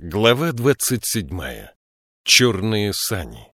Глава двадцать седьмая. Черные сани.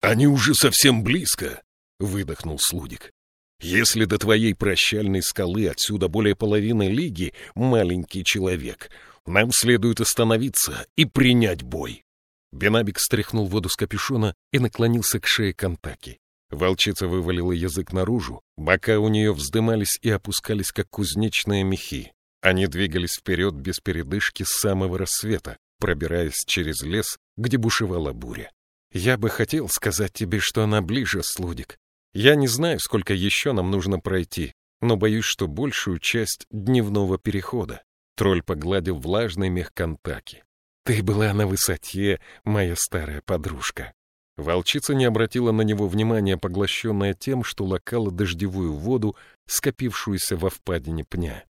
«Они уже совсем близко», — выдохнул Слудик. «Если до твоей прощальной скалы отсюда более половины лиги, маленький человек, нам следует остановиться и принять бой». Бенабик стряхнул воду с капюшона и наклонился к шее Контаки. Волчица вывалила язык наружу, бока у нее вздымались и опускались, как кузнечные мехи. Они двигались вперед без передышки с самого рассвета, пробираясь через лес, где бушевала буря. Я бы хотел сказать тебе, что она ближе, Слудик. Я не знаю, сколько еще нам нужно пройти, но боюсь, что большую часть дневного перехода. Тролль погладил влажный мех Контаки. Ты была на высоте, моя старая подружка. Волчица не обратила на него внимания, поглощенная тем, что лакала дождевую воду, скопившуюся во впадине пня.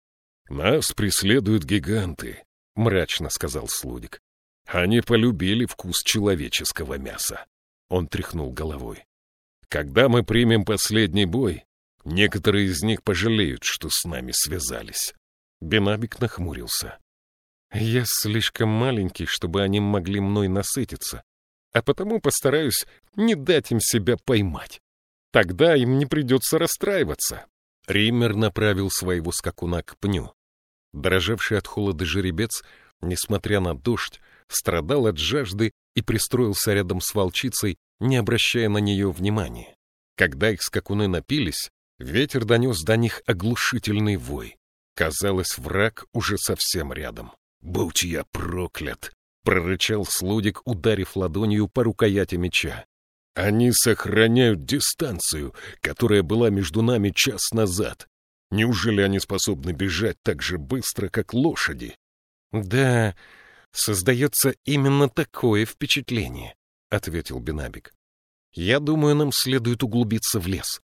«Нас преследуют гиганты», — мрачно сказал Слудик. «Они полюбили вкус человеческого мяса». Он тряхнул головой. «Когда мы примем последний бой, некоторые из них пожалеют, что с нами связались». Бенабик нахмурился. «Я слишком маленький, чтобы они могли мной насытиться, а потому постараюсь не дать им себя поймать. Тогда им не придется расстраиваться». Риммер направил своего скакуна к пню. Дрожавший от холода жеребец, несмотря на дождь, страдал от жажды и пристроился рядом с волчицей, не обращая на нее внимания. Когда их скакуны напились, ветер донес до них оглушительный вой. Казалось, враг уже совсем рядом. «Будь я проклят!» — прорычал Слудик, ударив ладонью по рукояти меча. «Они сохраняют дистанцию, которая была между нами час назад. Неужели они способны бежать так же быстро, как лошади? — Да, создается именно такое впечатление, — ответил Бенабик. — Я думаю, нам следует углубиться в лес.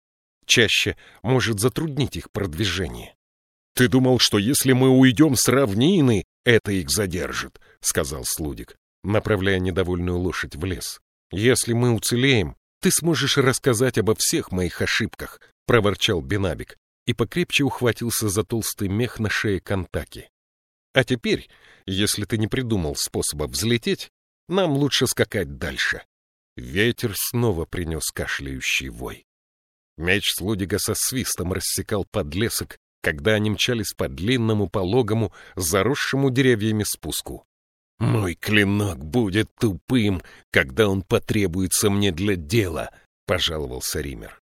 Чаще может затруднить их продвижение. — Ты думал, что если мы уйдем с равнины, это их задержит, — сказал Слудик, направляя недовольную лошадь в лес. — Если мы уцелеем, ты сможешь рассказать обо всех моих ошибках, — проворчал Бенабик и покрепче ухватился за толстый мех на шее Контаки. А теперь, если ты не придумал способа взлететь, нам лучше скакать дальше. Ветер снова принес кашляющий вой. Меч Слудига со свистом рассекал подлесок, когда они мчались по длинному, пологому, заросшему деревьями спуску. «Мой клинок будет тупым, когда он потребуется мне для дела», — пожаловался Ример.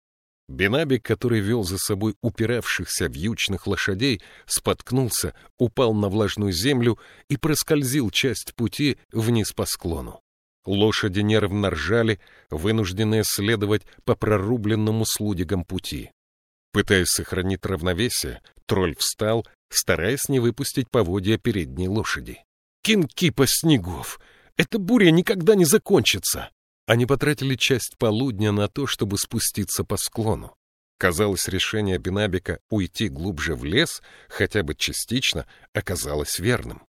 Бенабик, который вел за собой упиравшихся вьючных лошадей, споткнулся, упал на влажную землю и проскользил часть пути вниз по склону. Лошади нервно ржали, вынужденные следовать по прорубленному слудигам пути. Пытаясь сохранить равновесие, тролль встал, стараясь не выпустить поводья передней лошади. «Кинкипа снегов! Эта буря никогда не закончится!» Они потратили часть полудня на то, чтобы спуститься по склону. Казалось, решение Бенабика уйти глубже в лес, хотя бы частично, оказалось верным.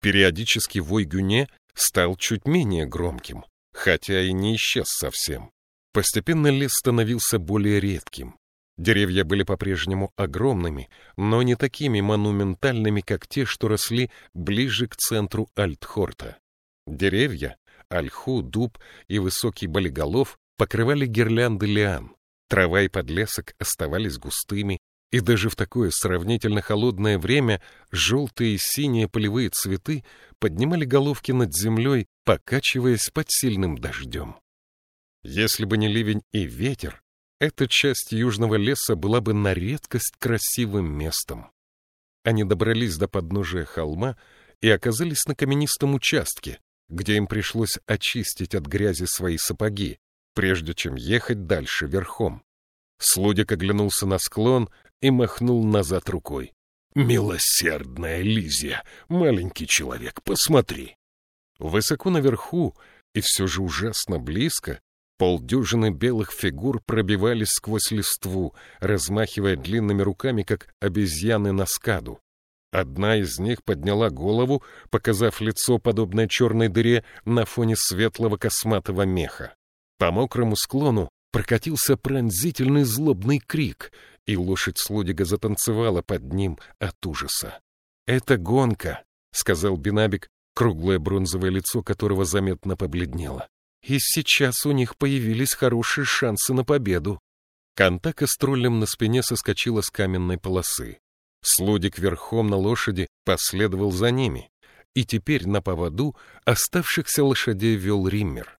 Периодически вой Гюне стал чуть менее громким, хотя и не исчез совсем. Постепенно лес становился более редким. Деревья были по-прежнему огромными, но не такими монументальными, как те, что росли ближе к центру Альтхорта. Деревья, ольху, дуб и высокий болиголов покрывали гирлянды лиан. Трава и подлесок оставались густыми, и даже в такое сравнительно холодное время желтые и синие полевые цветы поднимали головки над землей, покачиваясь под сильным дождем. Если бы не ливень и ветер, эта часть южного леса была бы на редкость красивым местом. Они добрались до подножия холма и оказались на каменистом участке, где им пришлось очистить от грязи свои сапоги, прежде чем ехать дальше верхом. Слудик оглянулся на склон и махнул назад рукой. «Милосердная Лизия, маленький человек, посмотри!» Высоко наверху и все же ужасно близко полдюжины белых фигур пробивались сквозь листву, размахивая длинными руками, как обезьяны на скаду. Одна из них подняла голову, показав лицо, подобное черной дыре, на фоне светлого косматого меха. По мокрому склону прокатился пронзительный злобный крик, и лошадь Слудига затанцевала под ним от ужаса. «Это гонка», — сказал Бинабик, круглое бронзовое лицо которого заметно побледнело. И сейчас у них появились хорошие шансы на победу. Кантака с троллем на спине соскочила с каменной полосы. Слудик верхом на лошади последовал за ними, и теперь на поводу оставшихся лошадей вел Риммер.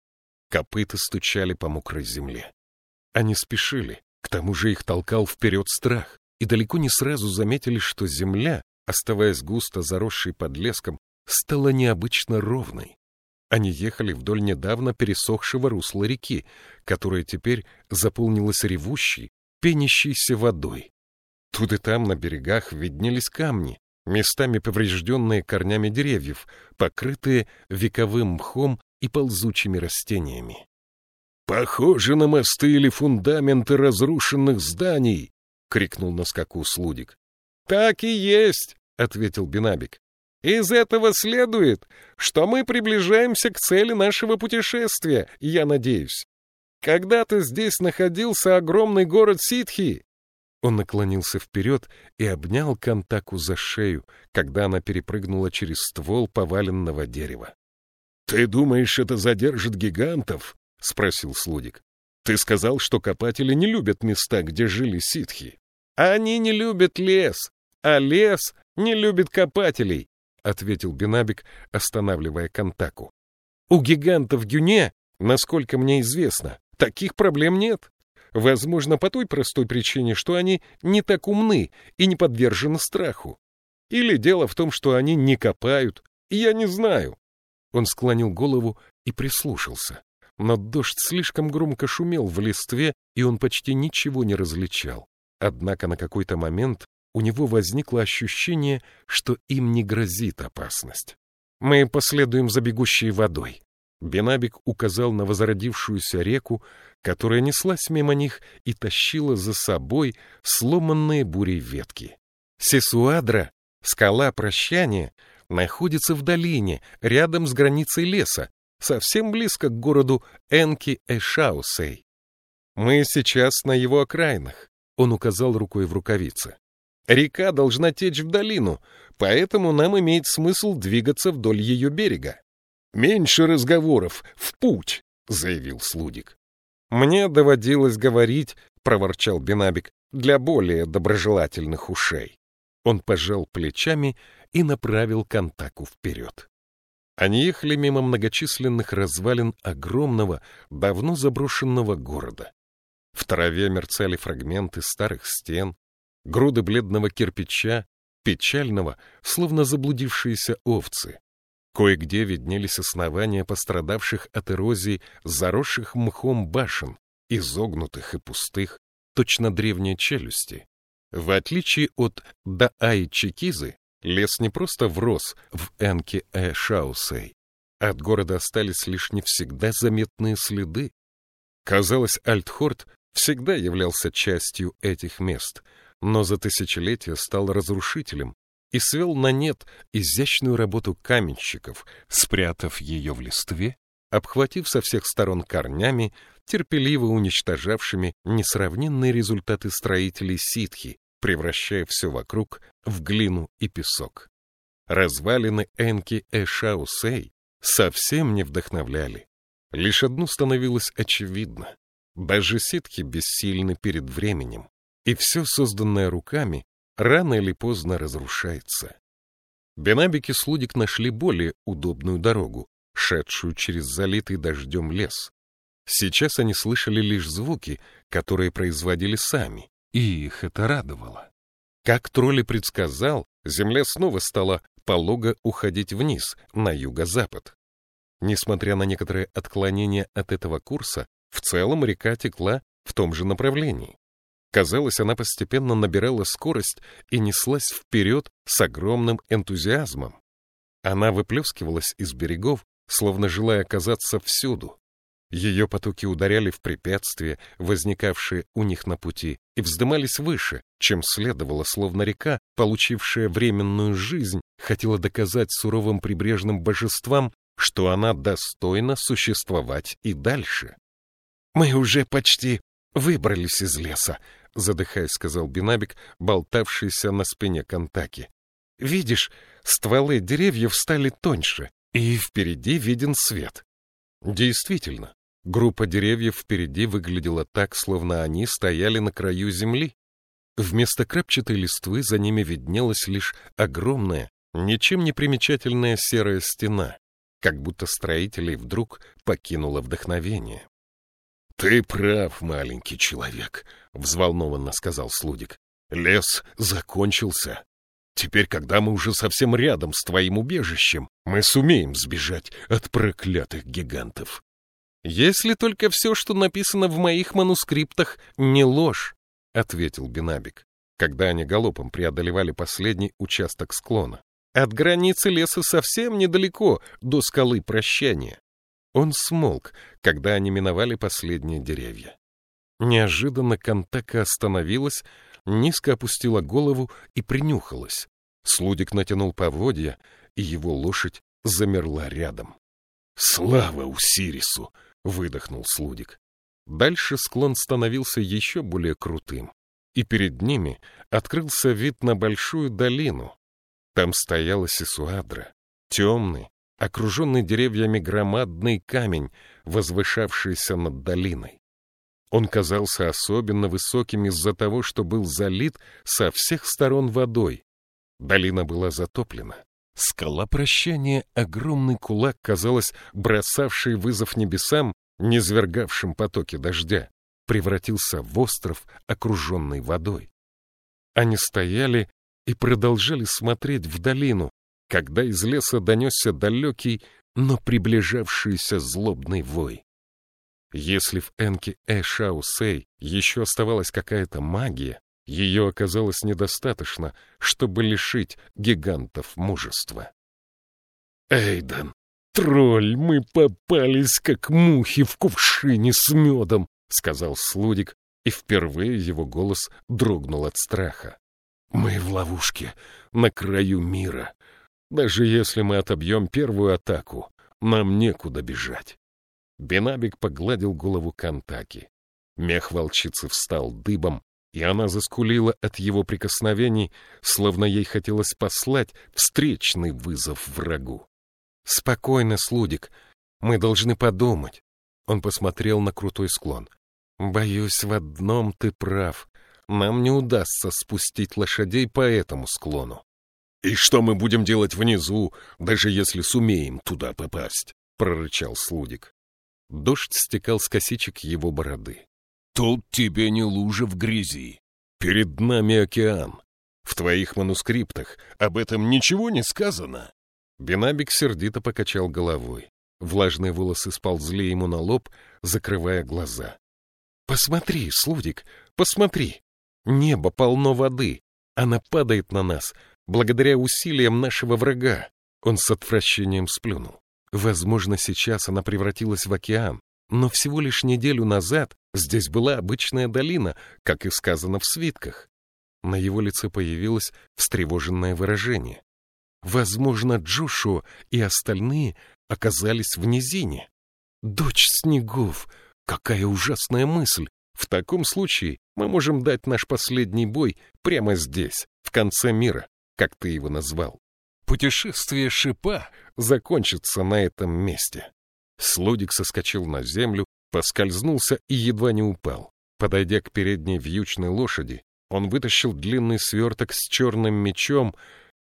Копыта стучали по мокрой земле. Они спешили, к тому же их толкал вперед страх, и далеко не сразу заметили, что земля, оставаясь густо заросшей под леском, стала необычно ровной. Они ехали вдоль недавно пересохшего русла реки, которая теперь заполнилась ревущей, пенящейся водой. Тут и там на берегах виднелись камни, местами поврежденные корнями деревьев, покрытые вековым мхом и ползучими растениями. «Похоже на мосты или фундаменты разрушенных зданий!» — крикнул на скаку Слудик. «Так и есть!» — ответил Бинабик. Из этого следует, что мы приближаемся к цели нашего путешествия, я надеюсь. Когда-то здесь находился огромный город Ситхи. Он наклонился вперед и обнял Кантаку за шею, когда она перепрыгнула через ствол поваленного дерева. — Ты думаешь, это задержит гигантов? — спросил Слудик. — Ты сказал, что копатели не любят места, где жили ситхи. — Они не любят лес, а лес не любит копателей, — ответил Бинабик, останавливая Кантаку. «У гигантов Гюне, насколько мне известно, таких проблем нет. Возможно, по той простой причине, что они не так умны и не подвержены страху. Или дело в том, что они не копают, я не знаю». Он склонил голову и прислушался. Но дождь слишком громко шумел в листве, и он почти ничего не различал. Однако на какой-то момент у него возникло ощущение, что им не грозит опасность. «Мы последуем за бегущей водой». Бенабик указал на возродившуюся реку, которая неслась мимо них и тащила за собой сломанные бурей ветки. Сесуадра, скала прощания, находится в долине, рядом с границей леса, совсем близко к городу Энки-Эшаусей. Мы сейчас на его окраинах, он указал рукой в рукавице. Река должна течь в долину, поэтому нам имеет смысл двигаться вдоль ее берега. «Меньше разговоров, в путь!» — заявил Слудик. «Мне доводилось говорить», — проворчал Бенабик, — «для более доброжелательных ушей». Он пожал плечами и направил Контаку вперед. Они ехали мимо многочисленных развалин огромного, давно заброшенного города. В траве мерцали фрагменты старых стен, груды бледного кирпича, печального, словно заблудившиеся овцы. Кое-где виднелись основания пострадавших от эрозии заросших мхом башен, изогнутых и пустых, точно древние челюсти. В отличие от Даай-Чекизы, лес не просто врос в Энке-э-Шаусей. От города остались лишь не всегда заметные следы. Казалось, Альтхорд всегда являлся частью этих мест — но за тысячелетия стал разрушителем и свел на нет изящную работу каменщиков, спрятав ее в листве, обхватив со всех сторон корнями, терпеливо уничтожавшими несравненные результаты строителей ситхи, превращая все вокруг в глину и песок. Развалины Энки Эшаусей совсем не вдохновляли. Лишь одно становилось очевидно. Даже ситхи бессильны перед временем и все созданное руками рано или поздно разрушается. Бенабик и Слудик нашли более удобную дорогу, шедшую через залитый дождем лес. Сейчас они слышали лишь звуки, которые производили сами, и их это радовало. Как тролли предсказал, земля снова стала полого уходить вниз, на юго-запад. Несмотря на некоторые отклонения от этого курса, в целом река текла в том же направлении. Казалось, она постепенно набирала скорость и неслась вперед с огромным энтузиазмом. Она выплескивалась из берегов, словно желая оказаться всюду. Ее потоки ударяли в препятствия, возникавшие у них на пути, и вздымались выше, чем следовало, словно река, получившая временную жизнь, хотела доказать суровым прибрежным божествам, что она достойна существовать и дальше. «Мы уже почти выбрались из леса», — задыхаясь, сказал Бинабик, болтавшийся на спине Кантаки. «Видишь, стволы деревьев стали тоньше, И впереди виден свет. Действительно, группа деревьев впереди выглядела так, словно они стояли на краю земли. Вместо крапчатой листвы за ними виднелась лишь огромная, ничем не примечательная серая стена, как будто строителей вдруг покинуло вдохновение. — Ты прав, маленький человек, — взволнованно сказал Слудик. — Лес закончился. Теперь, когда мы уже совсем рядом с твоим убежищем, мы сумеем сбежать от проклятых гигантов. — Если только все, что написано в моих манускриптах, не ложь, — ответил Бинабик, когда они галопом преодолевали последний участок склона. От границы леса совсем недалеко, до скалы прощания. Он смолк, когда они миновали последние деревья. Неожиданно Кантака остановилась, низко опустила голову и принюхалась. Слудик натянул поводья, и его лошадь замерла рядом. «Слава Усирису!» — выдохнул Слудик. Дальше склон становился еще более крутым, и перед ними открылся вид на большую долину. Там стояла Сисуадра, темный, окруженный деревьями громадный камень, возвышавшийся над долиной. Он казался особенно высоким из-за того, что был залит со всех сторон водой. Долина была затоплена. Скала прощания, огромный кулак, казалось, бросавший вызов небесам, низвергавшим потоки дождя, превратился в остров, окруженный водой. Они стояли и продолжали смотреть в долину, когда из леса донесся далекий, но приближавшийся злобный вой. Если в Энке Эшаусей еще оставалась какая-то магия, ее оказалось недостаточно, чтобы лишить гигантов мужества. «Эйден, тролль, мы попались, как мухи в кувшине с медом!» — сказал Слудик, и впервые его голос дрогнул от страха. «Мы в ловушке, на краю мира. Даже если мы отобьем первую атаку, нам некуда бежать. Бенабик погладил голову Кантаки. Мех волчицы встал дыбом, и она заскулила от его прикосновений, словно ей хотелось послать встречный вызов врагу. «Спокойно, Слудик, мы должны подумать». Он посмотрел на крутой склон. «Боюсь, в одном ты прав. Нам не удастся спустить лошадей по этому склону». «И что мы будем делать внизу, даже если сумеем туда попасть?» — прорычал Слудик. Дождь стекал с косичек его бороды. «Тут тебе не лужа в грязи. Перед нами океан. В твоих манускриптах об этом ничего не сказано?» Бенабик сердито покачал головой. Влажные волосы сползли ему на лоб, закрывая глаза. «Посмотри, Слудик, посмотри! Небо полно воды. Она падает на нас, благодаря усилиям нашего врага». Он с отвращением сплюнул. Возможно, сейчас она превратилась в океан, но всего лишь неделю назад здесь была обычная долина, как и сказано в свитках. На его лице появилось встревоженное выражение. Возможно, Джошуа и остальные оказались в низине. Дочь снегов! Какая ужасная мысль! В таком случае мы можем дать наш последний бой прямо здесь, в конце мира, как ты его назвал. Путешествие шипа закончится на этом месте. Слудик соскочил на землю, поскользнулся и едва не упал. Подойдя к передней вьючной лошади, он вытащил длинный сверток с черным мечом,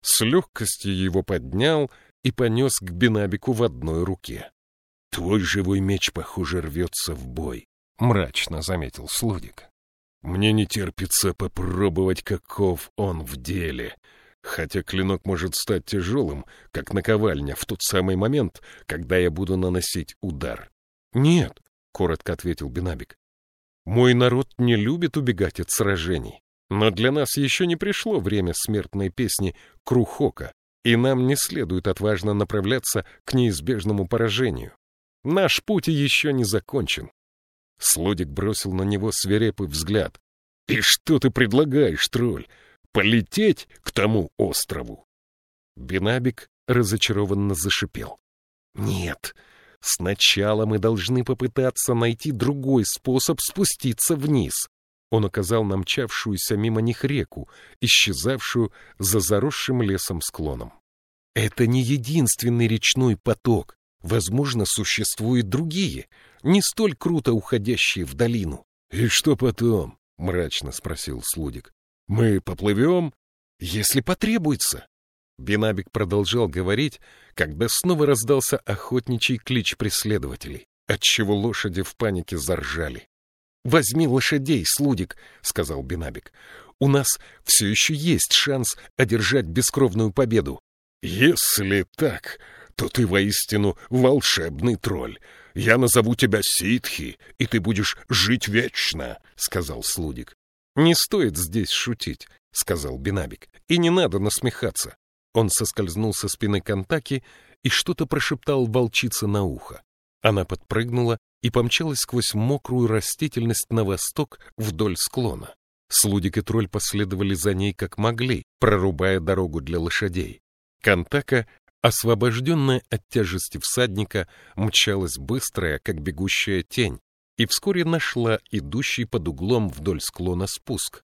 с легкостью его поднял и понес к Бинабику в одной руке. — Твой живой меч, похоже, рвется в бой, — мрачно заметил Слудик. — Мне не терпится попробовать, каков он в деле, хотя клинок может стать тяжелым, как наковальня, в тот самый момент, когда я буду наносить удар. — Нет, — коротко ответил Бинабик. — Мой народ не любит убегать от сражений, но для нас еще не пришло время смертной песни Крухока, и нам не следует отважно направляться к неизбежному поражению. Наш путь еще не закончен. Слодик бросил на него свирепый взгляд. — И что ты предлагаешь, тролль? Полететь к тому острову. Бинабик разочарованно зашипел. «Нет, сначала мы должны попытаться найти другой способ спуститься вниз». Он указал на мчавшуюся мимо них реку, исчезавшую за заросшим лесом склоном. Это не единственный речной поток. Возможно, существуют другие, не столь круто уходящие в долину. — И что потом? — мрачно спросил Слудик. — Мы поплывем? — Если потребуется. Бенабик продолжал говорить, когда снова раздался охотничий клич преследователей, отчего лошади в панике заржали. — Возьми лошадей, Слудик, — сказал Бенабик. — У нас все еще есть шанс одержать бескровную победу. — Если так, то ты воистину волшебный тролль. Я назову тебя Ситхи, и ты будешь жить вечно, — сказал Слудик. — Не стоит здесь шутить, — сказал Бенабик, — и не надо насмехаться. Он соскользнул со спины Кантаки и что-то прошептал волчице на ухо. Она подпрыгнула и помчалась сквозь мокрую растительность на восток вдоль склона. Слудик и тролль последовали за ней как могли, прорубая дорогу для лошадей. Кантака, освобожденная от тяжести всадника, мчалась быстрая, как бегущая тень, и вскоре нашла идущий под углом вдоль склона спуск.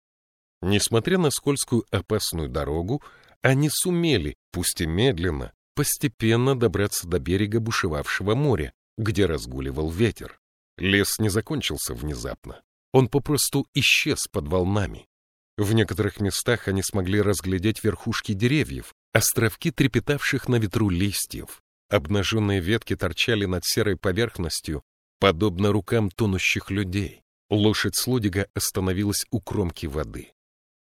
Несмотря на скользкую опасную дорогу, они сумели, пусть и медленно, постепенно добраться до берега бушевавшего моря, где разгуливал ветер. Лес не закончился внезапно. Он попросту исчез под волнами. В некоторых местах они смогли разглядеть верхушки деревьев, островки трепетавших на ветру листьев. Обнаженные ветки торчали над серой поверхностью, подобно рукам тонущих людей. Лошадь Слудига остановилась у кромки воды.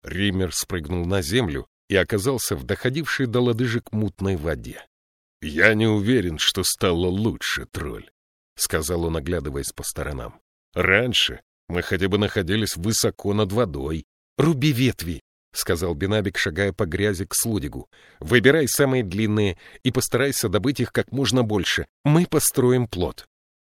Риммер спрыгнул на землю и оказался в доходившей до лодыжек мутной воде. — Я не уверен, что стало лучше, тролль, — сказал он, оглядываясь по сторонам. — Раньше мы хотя бы находились высоко над водой. — Руби ветви, — сказал Бенабик, шагая по грязи к слудигу. — Выбирай самые длинные и постарайся добыть их как можно больше. Мы построим плод. —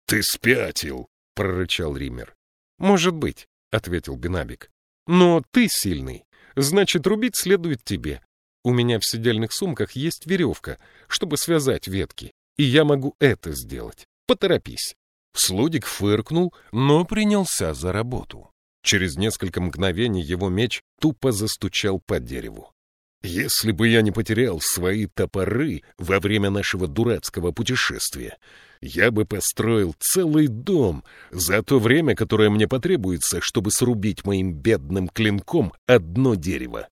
Ты спятил, — прорычал Ример. — Может быть, — ответил Бенабик. — Но ты сильный. Значит, рубить следует тебе. У меня в сидельных сумках есть веревка, чтобы связать ветки, и я могу это сделать. Поторопись. Слудик фыркнул, но принялся за работу. Через несколько мгновений его меч тупо застучал по дереву. «Если бы я не потерял свои топоры во время нашего дурацкого путешествия, я бы построил целый дом за то время, которое мне потребуется, чтобы срубить моим бедным клинком одно дерево.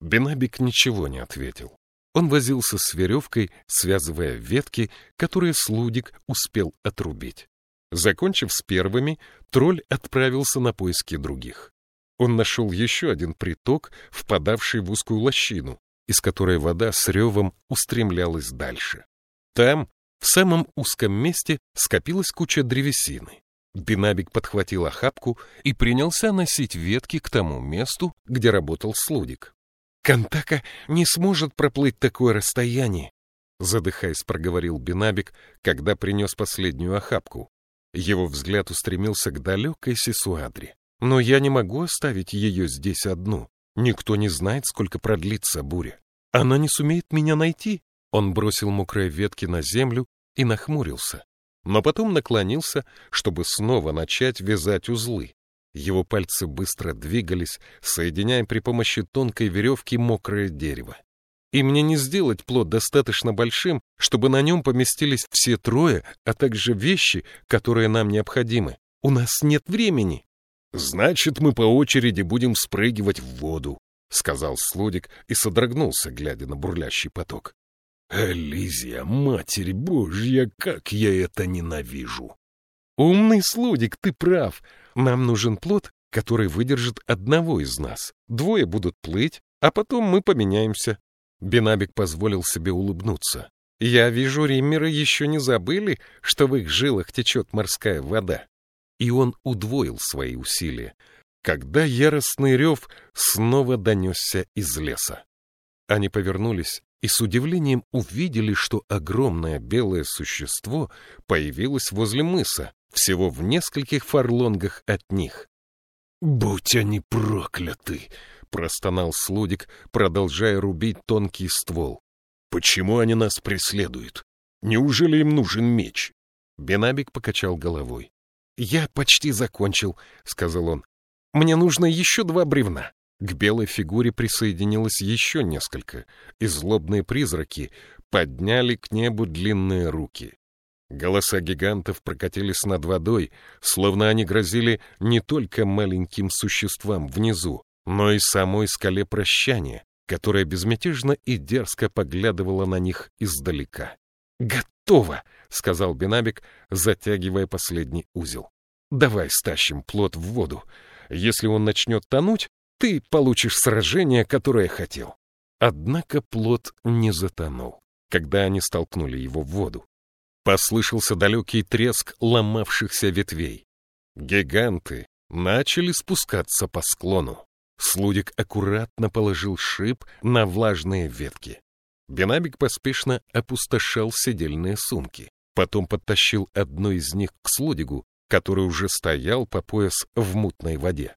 Бенабик ничего не ответил. Он возился с веревкой, связывая ветки, которые слудик успел отрубить. Закончив с первыми, тролль отправился на поиски других. Он нашел еще один приток, впадавший в узкую лощину, из которой вода с ревом устремлялась дальше. Там в самом узком месте скопилась куча древесины. Бинабик подхватил охапку и принялся носить ветки к тому месту, где работал слудик. «Кантака не сможет проплыть такое расстояние», — задыхаясь, проговорил Бинабик, когда принес последнюю охапку. Его взгляд устремился к далекой Сесуадре. «Но я не могу оставить ее здесь одну. Никто не знает, сколько продлится буря. Она не сумеет меня найти, он бросил мокрые ветки на землю и нахмурился, но потом наклонился, чтобы снова начать вязать узлы. Его пальцы быстро двигались, соединяя при помощи тонкой веревки мокрое дерево. И мне не сделать плод достаточно большим, чтобы на нем поместились все трое, а также вещи, которые нам необходимы. У нас нет времени. — Значит, мы по очереди будем спрыгивать в воду, — сказал Слудик и содрогнулся, глядя на бурлящий поток. Элизия, Матерь Божья, как я это ненавижу! Умный слудик, ты прав. Нам нужен плод, который выдержит одного из нас. Двое будут плыть, а потом мы поменяемся. Бенабик позволил себе улыбнуться. Я вижу, риммеры еще не забыли, что в их жилах течет морская вода. И он удвоил свои усилия, когда яростный рев снова донесся из леса. Они повернулись и с удивлением увидели, что огромное белое существо появилось возле мыса, всего в нескольких фарлонгах от них. «Будь они прокляты!» — простонал Слудик, продолжая рубить тонкий ствол. «Почему они нас преследуют? Неужели им нужен меч?» Бенабик покачал головой. «Я почти закончил», — сказал он. «Мне нужно еще два бревна». К белой фигуре присоединилось еще несколько, и злобные призраки подняли к небу длинные руки. Голоса гигантов прокатились над водой, словно они грозили не только маленьким существам внизу, но и самой скале прощания, которая безмятежно и дерзко поглядывала на них издалека. «Готово!» — сказал Бенабик, затягивая последний узел. «Давай стащим плод в воду. Если он начнет тонуть, ты получишь сражение, которое хотел». Однако плод не затонул, когда они столкнули его в воду. Послышался далекий треск ломавшихся ветвей. Гиганты начали спускаться по склону. Слудик аккуратно положил шип на влажные ветки. Бенабик поспешно опустошал седельные сумки. Потом подтащил одну из них к Слудигу, который уже стоял по пояс в мутной воде.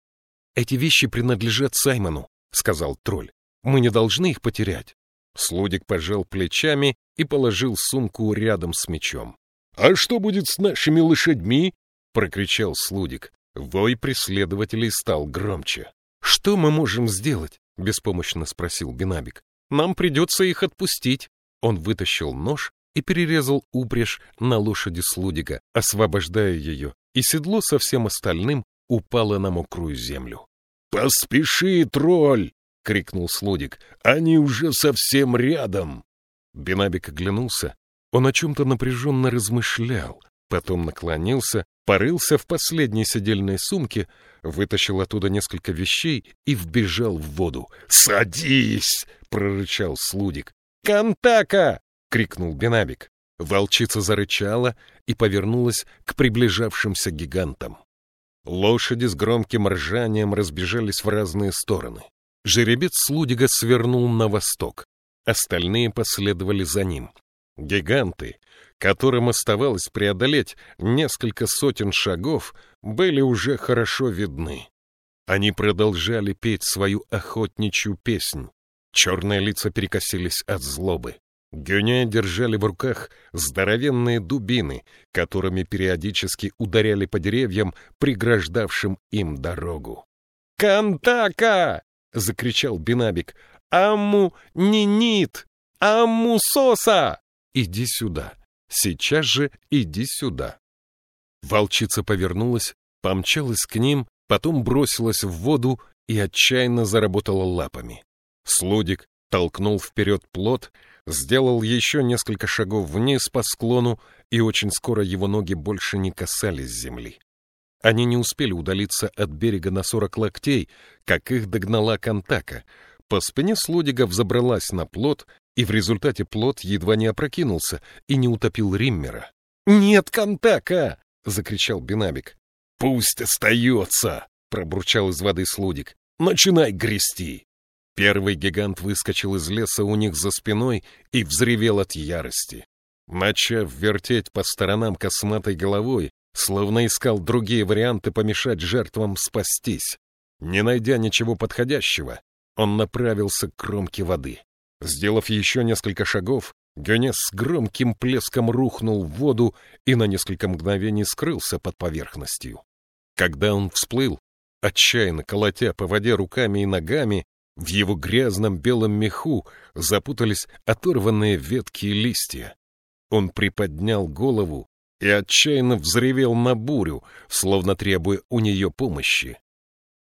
«Эти вещи принадлежат Саймону», — сказал тролль. «Мы не должны их потерять». Слудик пожал плечами и положил сумку рядом с мечом. «А что будет с нашими лошадьми?» — прокричал Слудик. Вой преследователей стал громче. «Что мы можем сделать?» — беспомощно спросил Бинабик. «Нам придется их отпустить». Он вытащил нож и перерезал упряжь на лошади Слудика, освобождая ее, и седло со всем остальным упало на мокрую землю. «Поспеши, тролль!» — крикнул Слудик. «Они уже совсем рядом!» Бенабик оглянулся. Он о чем-то напряженно размышлял, потом наклонился, порылся в последней сидельной сумке, вытащил оттуда несколько вещей и вбежал в воду. «Садись!» — прорычал Слудик. «Кантака!» — крикнул Бенабик. Волчица зарычала и повернулась к приближавшимся гигантам. Лошади с громким ржанием разбежались в разные стороны. Жеребец Слудига свернул на восток. Остальные последовали за ним. Гиганты, которым оставалось преодолеть несколько сотен шагов, были уже хорошо видны. Они продолжали петь свою охотничью песнь. Черные лица перекосились от злобы. Гюня держали в руках здоровенные дубины, которыми периодически ударяли по деревьям, преграждавшим им дорогу. «Кантака!» — закричал Бинабик. «Амму нинит! Амму соса!» «Иди сюда! Сейчас же иди сюда!» Волчица повернулась, помчалась к ним, потом бросилась в воду и отчаянно заработала лапами. Слудик толкнул вперед плот, сделал еще несколько шагов вниз по склону, и очень скоро его ноги больше не касались земли. Они не успели удалиться от берега на сорок локтей, как их догнала Кантака. По спине Слодига взобралась на плот, и в результате плот едва не опрокинулся и не утопил Риммера. «Нет, Кантака!» — закричал Бинабик. «Пусть остается!» — пробурчал из воды Слудик. «Начинай грести!» Первый гигант выскочил из леса у них за спиной и взревел от ярости. Начав вертеть по сторонам косматой головой, словно искал другие варианты помешать жертвам спастись. Не найдя ничего подходящего, он направился к кромке воды. Сделав еще несколько шагов, Гюнес с громким плеском рухнул в воду и на несколько мгновений скрылся под поверхностью. Когда он всплыл, отчаянно колотя по воде руками и ногами, в его грязном белом меху запутались оторванные ветки и листья. Он приподнял голову и отчаянно взревел на бурю, словно требуя у нее помощи.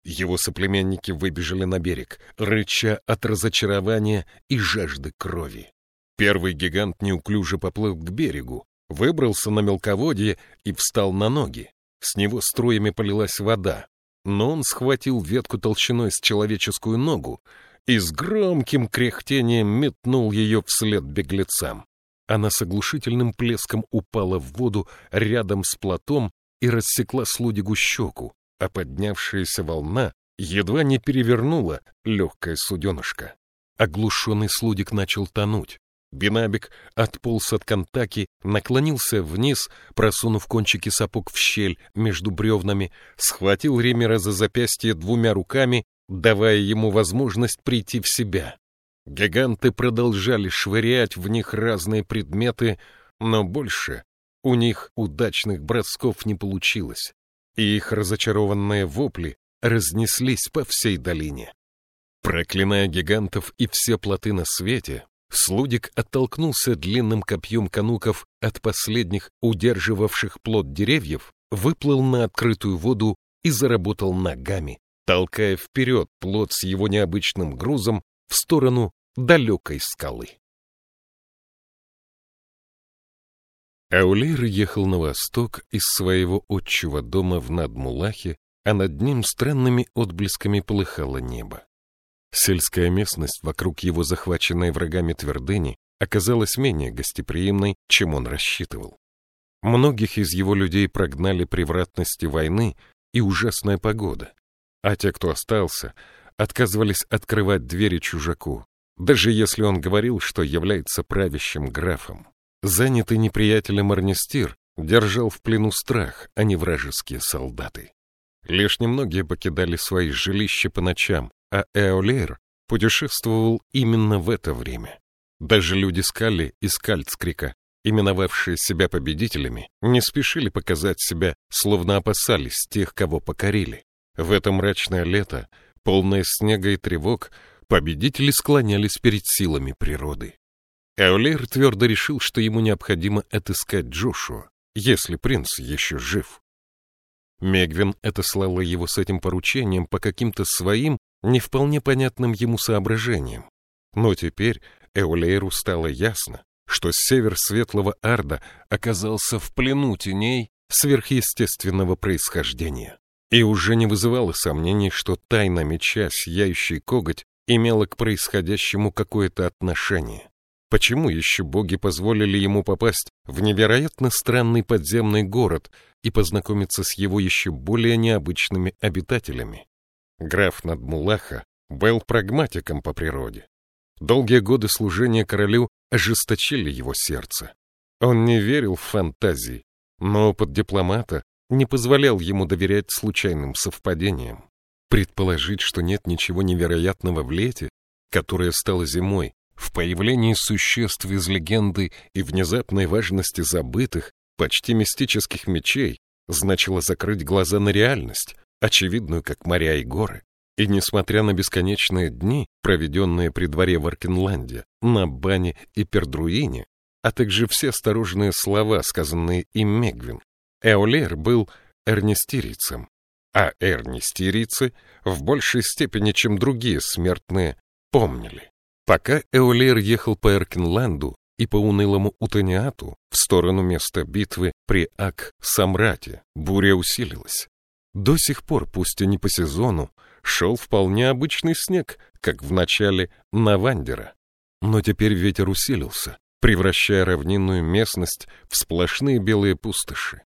Его соплеменники выбежали на берег, рыча от разочарования и жажды крови. Первый гигант неуклюже поплыл к берегу, выбрался на мелководье и встал на ноги. С него струями полилась вода, но он схватил ветку толщиной с человеческую ногу и с громким кряхтением метнул ее вслед беглецам. Она с оглушительным плеском упала в воду рядом с плотом и рассекла слудигу щеку, а поднявшаяся волна едва не перевернула легкое суденышко. Оглушенный слудик начал тонуть. Бинабик отполз от Кантаки, наклонился вниз, просунув кончики сапог в щель между бревнами, схватил Ремера за запястье двумя руками, давая ему возможность прийти в себя. Гиганты продолжали швырять в них разные предметы, но больше у них удачных бросков не получилось, и их разочарованные вопли разнеслись по всей долине. Проклиная гигантов и все плоты на свете, Слудик оттолкнулся длинным копьем кануков от последних удерживавших плод деревьев, выплыл на открытую воду и заработал ногами, толкая вперед плод с его необычным грузом в сторону далекой скалы. Аулейр ехал на восток из своего отчего дома в Надмулахе, а над ним странными отблесками полыхало небо. Сельская местность вокруг его захваченной врагами твердыни оказалась менее гостеприимной, чем он рассчитывал. Многих из его людей прогнали превратности войны и ужасная погода, а те, кто остался, отказывались открывать двери чужаку, даже если он говорил, что является правящим графом. Занятый неприятелем Арнестир держал в плену страх, а не вражеские солдаты. Лишь немногие покидали свои жилища по ночам, а Эолейр путешествовал именно в это время. Даже люди Скалли и Скальцкрика, именовавшие себя победителями, не спешили показать себя, словно опасались тех, кого покорили. В это мрачное лето, полное снега и тревог, победители склонялись перед силами природы. Эолейр твердо решил, что ему необходимо отыскать Джошуа, если принц еще жив. Мегвин отослала его с этим поручением по каким-то своим, не вполне понятным ему соображениям. Но теперь Эолейру стало ясно, что север Светлого Арда оказался в плену теней сверхъестественного происхождения. И уже не вызывало сомнений, что тайна меча, сияющий коготь, имела к происходящему какое-то отношение. Почему еще боги позволили ему попасть в невероятно странный подземный город и познакомиться с его еще более необычными обитателями? Граф Надмулаха был прагматиком по природе. Долгие годы служения королю ожесточили его сердце. Он не верил в фантазии, но опыт дипломата не позволял ему доверять случайным совпадениям. Предположить, что нет ничего невероятного в лете, которое стало зимой, в появлении существ из легенды и внезапной важности забытых, почти мистических мечей значило закрыть глаза на реальность, очевидную, как моря и горы. И несмотря на бесконечные дни, проведенные при дворе в Аркенланде, на Бане и Пердруине, а также все осторожные слова, сказанные им Мегвин, Эолер был эрнистирийцем, а эрнистирийцы в большей степени, чем другие смертные, помнили. Пока Эолер ехал по Эркинланду и по унылому Утаниату в сторону места битвы при Ак-Самрате, буря усилилась. До сих пор, пусть и не по сезону, шел вполне обычный снег, как в начале Навандера. Но теперь ветер усилился, превращая равнинную местность в сплошные белые пустоши.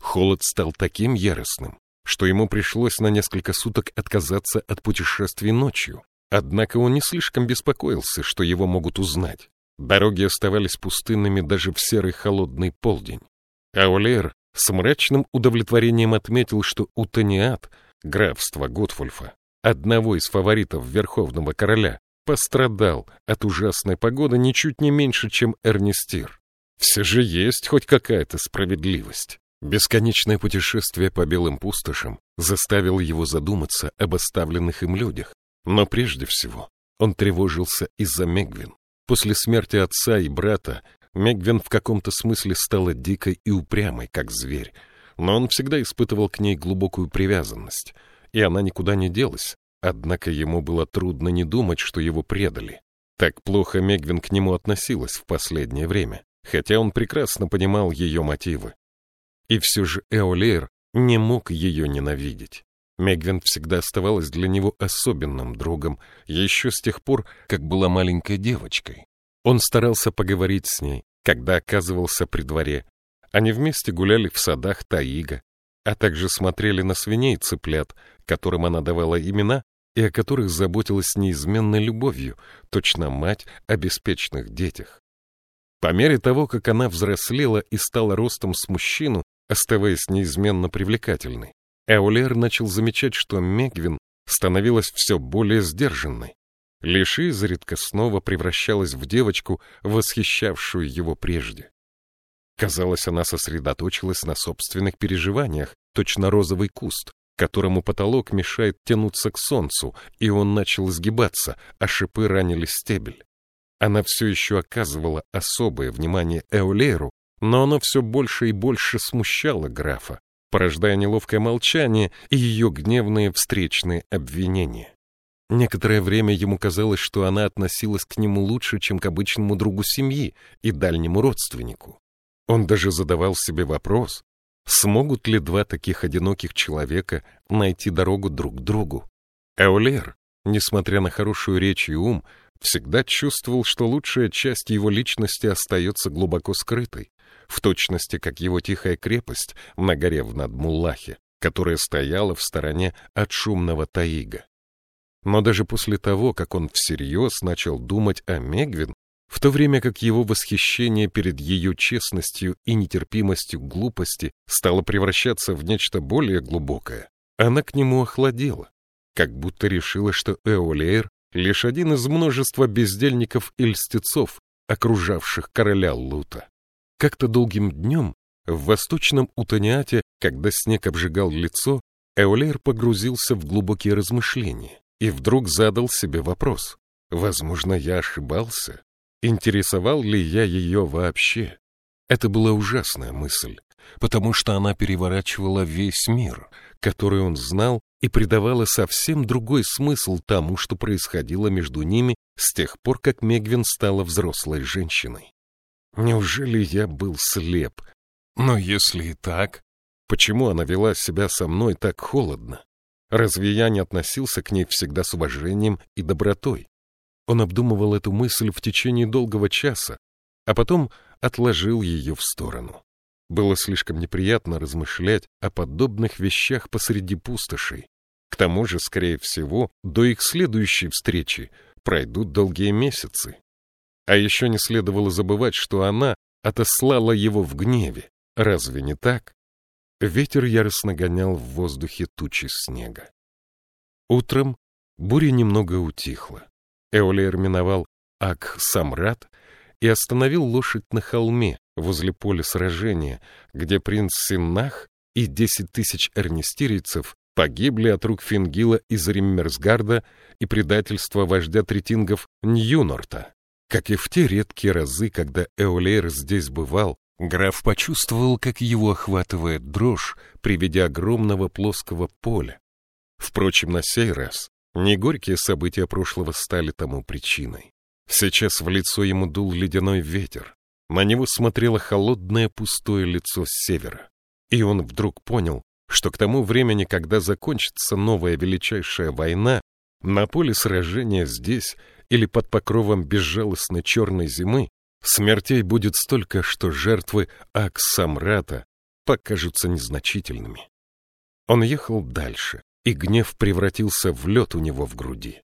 Холод стал таким яростным, что ему пришлось на несколько суток отказаться от путешествий ночью. Однако он не слишком беспокоился, что его могут узнать. Дороги оставались пустынными даже в серый холодный полдень. Аулер с мрачным удовлетворением отметил, что Утаниат, графство Готфульфа, одного из фаворитов Верховного Короля, пострадал от ужасной погоды ничуть не меньше, чем Эрнестир. Все же есть хоть какая-то справедливость. Бесконечное путешествие по белым пустошам заставило его задуматься об оставленных им людях, но прежде всего он тревожился из-за Мегвин. После смерти отца и брата Мегвин в каком-то смысле стала дикой и упрямой, как зверь, но он всегда испытывал к ней глубокую привязанность, и она никуда не делась, однако ему было трудно не думать, что его предали. Так плохо Мегвин к нему относилась в последнее время, хотя он прекрасно понимал ее мотивы. И все же Эолейр не мог ее ненавидеть. Мегвин всегда оставалась для него особенным другом, еще с тех пор, как была маленькой девочкой. Он старался поговорить с ней, когда оказывался при дворе. Они вместе гуляли в садах Таига, а также смотрели на свиней и цыплят, которым она давала имена и о которых заботилась неизменной любовью, точно мать о беспечных детях. По мере того, как она взрослела и стала ростом с мужчину, оставаясь неизменно привлекательной, Эулер начал замечать, что Мегвин становилась все более сдержанной. Лишь изредка снова превращалась в девочку, восхищавшую его прежде. Казалось, она сосредоточилась на собственных переживаниях, точно розовый куст, которому потолок мешает тянуться к солнцу, и он начал сгибаться, а шипы ранили стебель. Она все еще оказывала особое внимание Эолеру, но оно все больше и больше смущало графа, порождая неловкое молчание и ее гневные встречные обвинения. Некоторое время ему казалось, что она относилась к нему лучше, чем к обычному другу семьи и дальнему родственнику. Он даже задавал себе вопрос, смогут ли два таких одиноких человека найти дорогу друг к другу. Эолер, несмотря на хорошую речь и ум, всегда чувствовал, что лучшая часть его личности остается глубоко скрытой, в точности как его тихая крепость на горе в Надмуллахе, которая стояла в стороне от шумного Таига. Но даже после того, как он всерьез начал думать о Мегвин, в то время как его восхищение перед ее честностью и нетерпимостью глупости стало превращаться в нечто более глубокое, она к нему охладела, как будто решила, что Эолейр — лишь один из множества бездельников и льстецов, окружавших короля Лута. Как-то долгим днем в восточном Утониате, когда снег обжигал лицо, Эолейр погрузился в глубокие размышления и вдруг задал себе вопрос. Возможно, я ошибался? Интересовал ли я ее вообще? Это была ужасная мысль, потому что она переворачивала весь мир, который он знал, и придавала совсем другой смысл тому, что происходило между ними с тех пор, как Мегвин стала взрослой женщиной. Неужели я был слеп? Но если и так, почему она вела себя со мной так холодно? Разве я не относился к ней всегда с уважением и добротой? Он обдумывал эту мысль в течение долгого часа, а потом отложил ее в сторону. Было слишком неприятно размышлять о подобных вещах посреди пустошей. К тому же, скорее всего, до их следующей встречи пройдут долгие месяцы. А еще не следовало забывать, что она отослала его в гневе. Разве не так? Ветер яростно гонял в воздухе тучи снега. Утром буря немного утихла. Эолер миновал Ак-Самрат и остановил лошадь на холме возле поля сражения, где принц Синнах и десять тысяч эрнистирийцев погибли от рук Фингила из Риммерсгарда и предательства вождя третингов Ньюнорта. Как и в те редкие разы, когда Эолейр здесь бывал, Граф почувствовал, как его охватывает дрожь при виде огромного плоского поля. Впрочем, на сей раз не горькие события прошлого стали тому причиной. Сейчас в лицо ему дул ледяной ветер. На него смотрело холодное пустое лицо с севера. И он вдруг понял, что к тому времени, когда закончится новая величайшая война, на поле сражения здесь или под покровом безжалостной черной зимы Смертей будет столько, что жертвы Аксамрата покажутся незначительными. Он ехал дальше, и гнев превратился в лед у него в груди.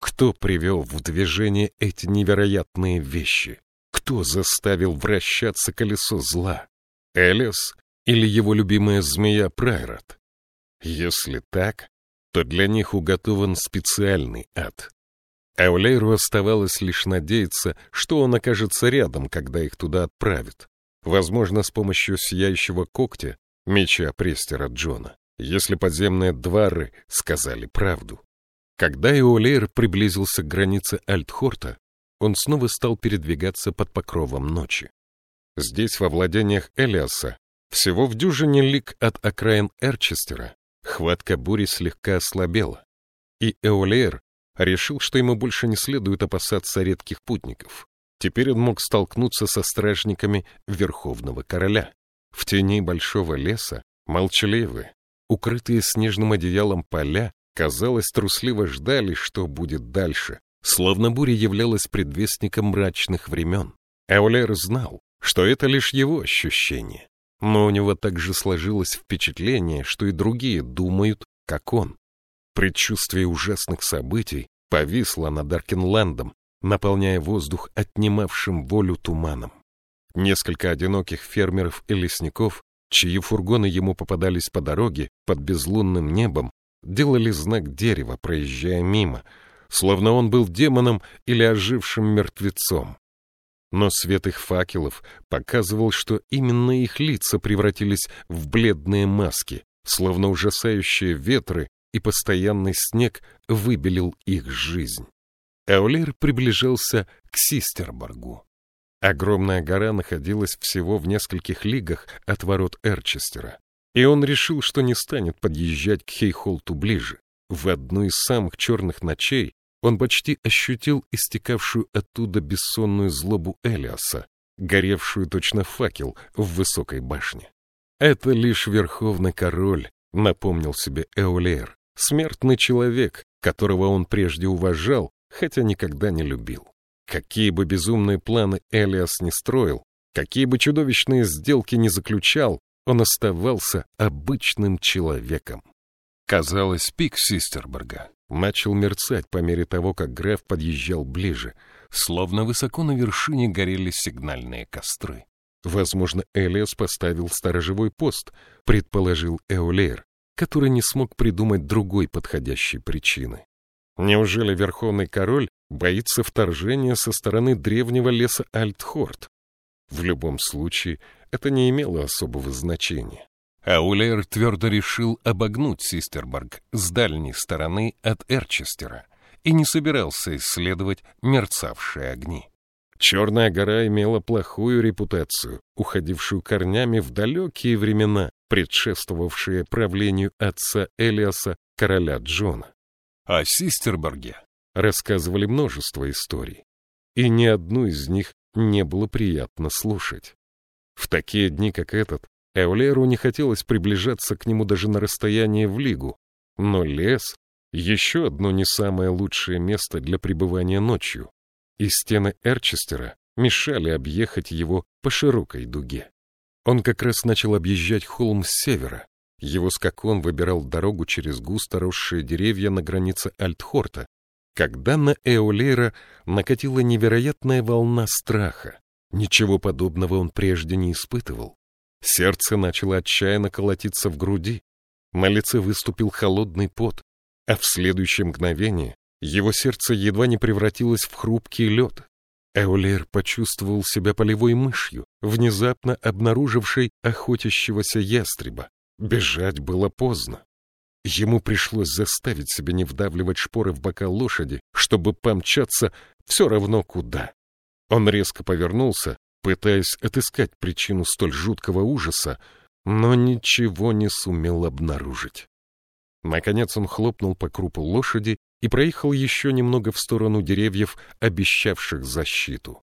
Кто привел в движение эти невероятные вещи? Кто заставил вращаться колесо зла? Элис или его любимая змея Прайрат? Если так, то для них уготован специальный ад. Эулейру оставалось лишь надеяться, что он окажется рядом, когда их туда отправят. Возможно, с помощью сияющего когтя, меча престера Джона, если подземные двары сказали правду. Когда Эолейр приблизился к границе Альтхорта, он снова стал передвигаться под покровом ночи. Здесь, во владениях Элиаса, всего в дюжине лик от окраин Эрчестера, хватка бури слегка ослабела, и Эолейр решил, что ему больше не следует опасаться редких путников. Теперь он мог столкнуться со стражниками Верховного Короля. В тени большого леса, молчаливые, укрытые снежным одеялом поля, казалось, трусливо ждали, что будет дальше, словно буря являлась предвестником мрачных времен. Эолер знал, что это лишь его ощущение, но у него также сложилось впечатление, что и другие думают, как он. Предчувствие ужасных событий повисло над Аркенландом, наполняя воздух отнимавшим волю туманом. Несколько одиноких фермеров и лесников, чьи фургоны ему попадались по дороге под безлунным небом, делали знак дерева, проезжая мимо, словно он был демоном или ожившим мертвецом. Но свет их факелов показывал, что именно их лица превратились в бледные маски, словно ужасающие ветры и постоянный снег выбелил их жизнь. Эолер приближался к Систерборгу. Огромная гора находилась всего в нескольких лигах от ворот Эрчестера, и он решил, что не станет подъезжать к Хейхолту ближе. В одну из самых черных ночей он почти ощутил истекавшую оттуда бессонную злобу Элиаса, горевшую точно факел в высокой башне. «Это лишь верховный король», — напомнил себе Эолер, смертный человек, которого он прежде уважал, хотя никогда не любил. Какие бы безумные планы Элиас не строил, какие бы чудовищные сделки не заключал, он оставался обычным человеком. Казалось, пик Систерберга начал мерцать по мере того, как граф подъезжал ближе, словно высоко на вершине горели сигнальные костры. Возможно, Элиас поставил сторожевой пост, предположил Эолер, который не смог придумать другой подходящей причины. Неужели Верховный Король боится вторжения со стороны древнего леса Альтхорт? В любом случае, это не имело особого значения. Аулер твердо решил обогнуть Систерборг с дальней стороны от Эрчестера и не собирался исследовать мерцавшие огни. Черная гора имела плохую репутацию, уходившую корнями в далекие времена, предшествовавшие правлению отца Элиаса, короля Джона. О Систерборге рассказывали множество историй, и ни одну из них не было приятно слушать. В такие дни, как этот, Эулеру не хотелось приближаться к нему даже на расстояние в лигу, но лес — еще одно не самое лучшее место для пребывания ночью, и стены Эрчестера мешали объехать его по широкой дуге. Он как раз начал объезжать холм с севера. Его скакон выбирал дорогу через густо росшие деревья на границе Альтхорта, когда на Эолера накатила невероятная волна страха. Ничего подобного он прежде не испытывал. Сердце начало отчаянно колотиться в груди, на лице выступил холодный пот, а в следующее мгновение его сердце едва не превратилось в хрупкий лед. Эолер почувствовал себя полевой мышью, внезапно обнаружившей охотящегося ястреба. Бежать было поздно. Ему пришлось заставить себя не вдавливать шпоры в бока лошади, чтобы помчаться все равно куда. Он резко повернулся, пытаясь отыскать причину столь жуткого ужаса, но ничего не сумел обнаружить. Наконец он хлопнул по крупу лошади и проехал еще немного в сторону деревьев, обещавших защиту.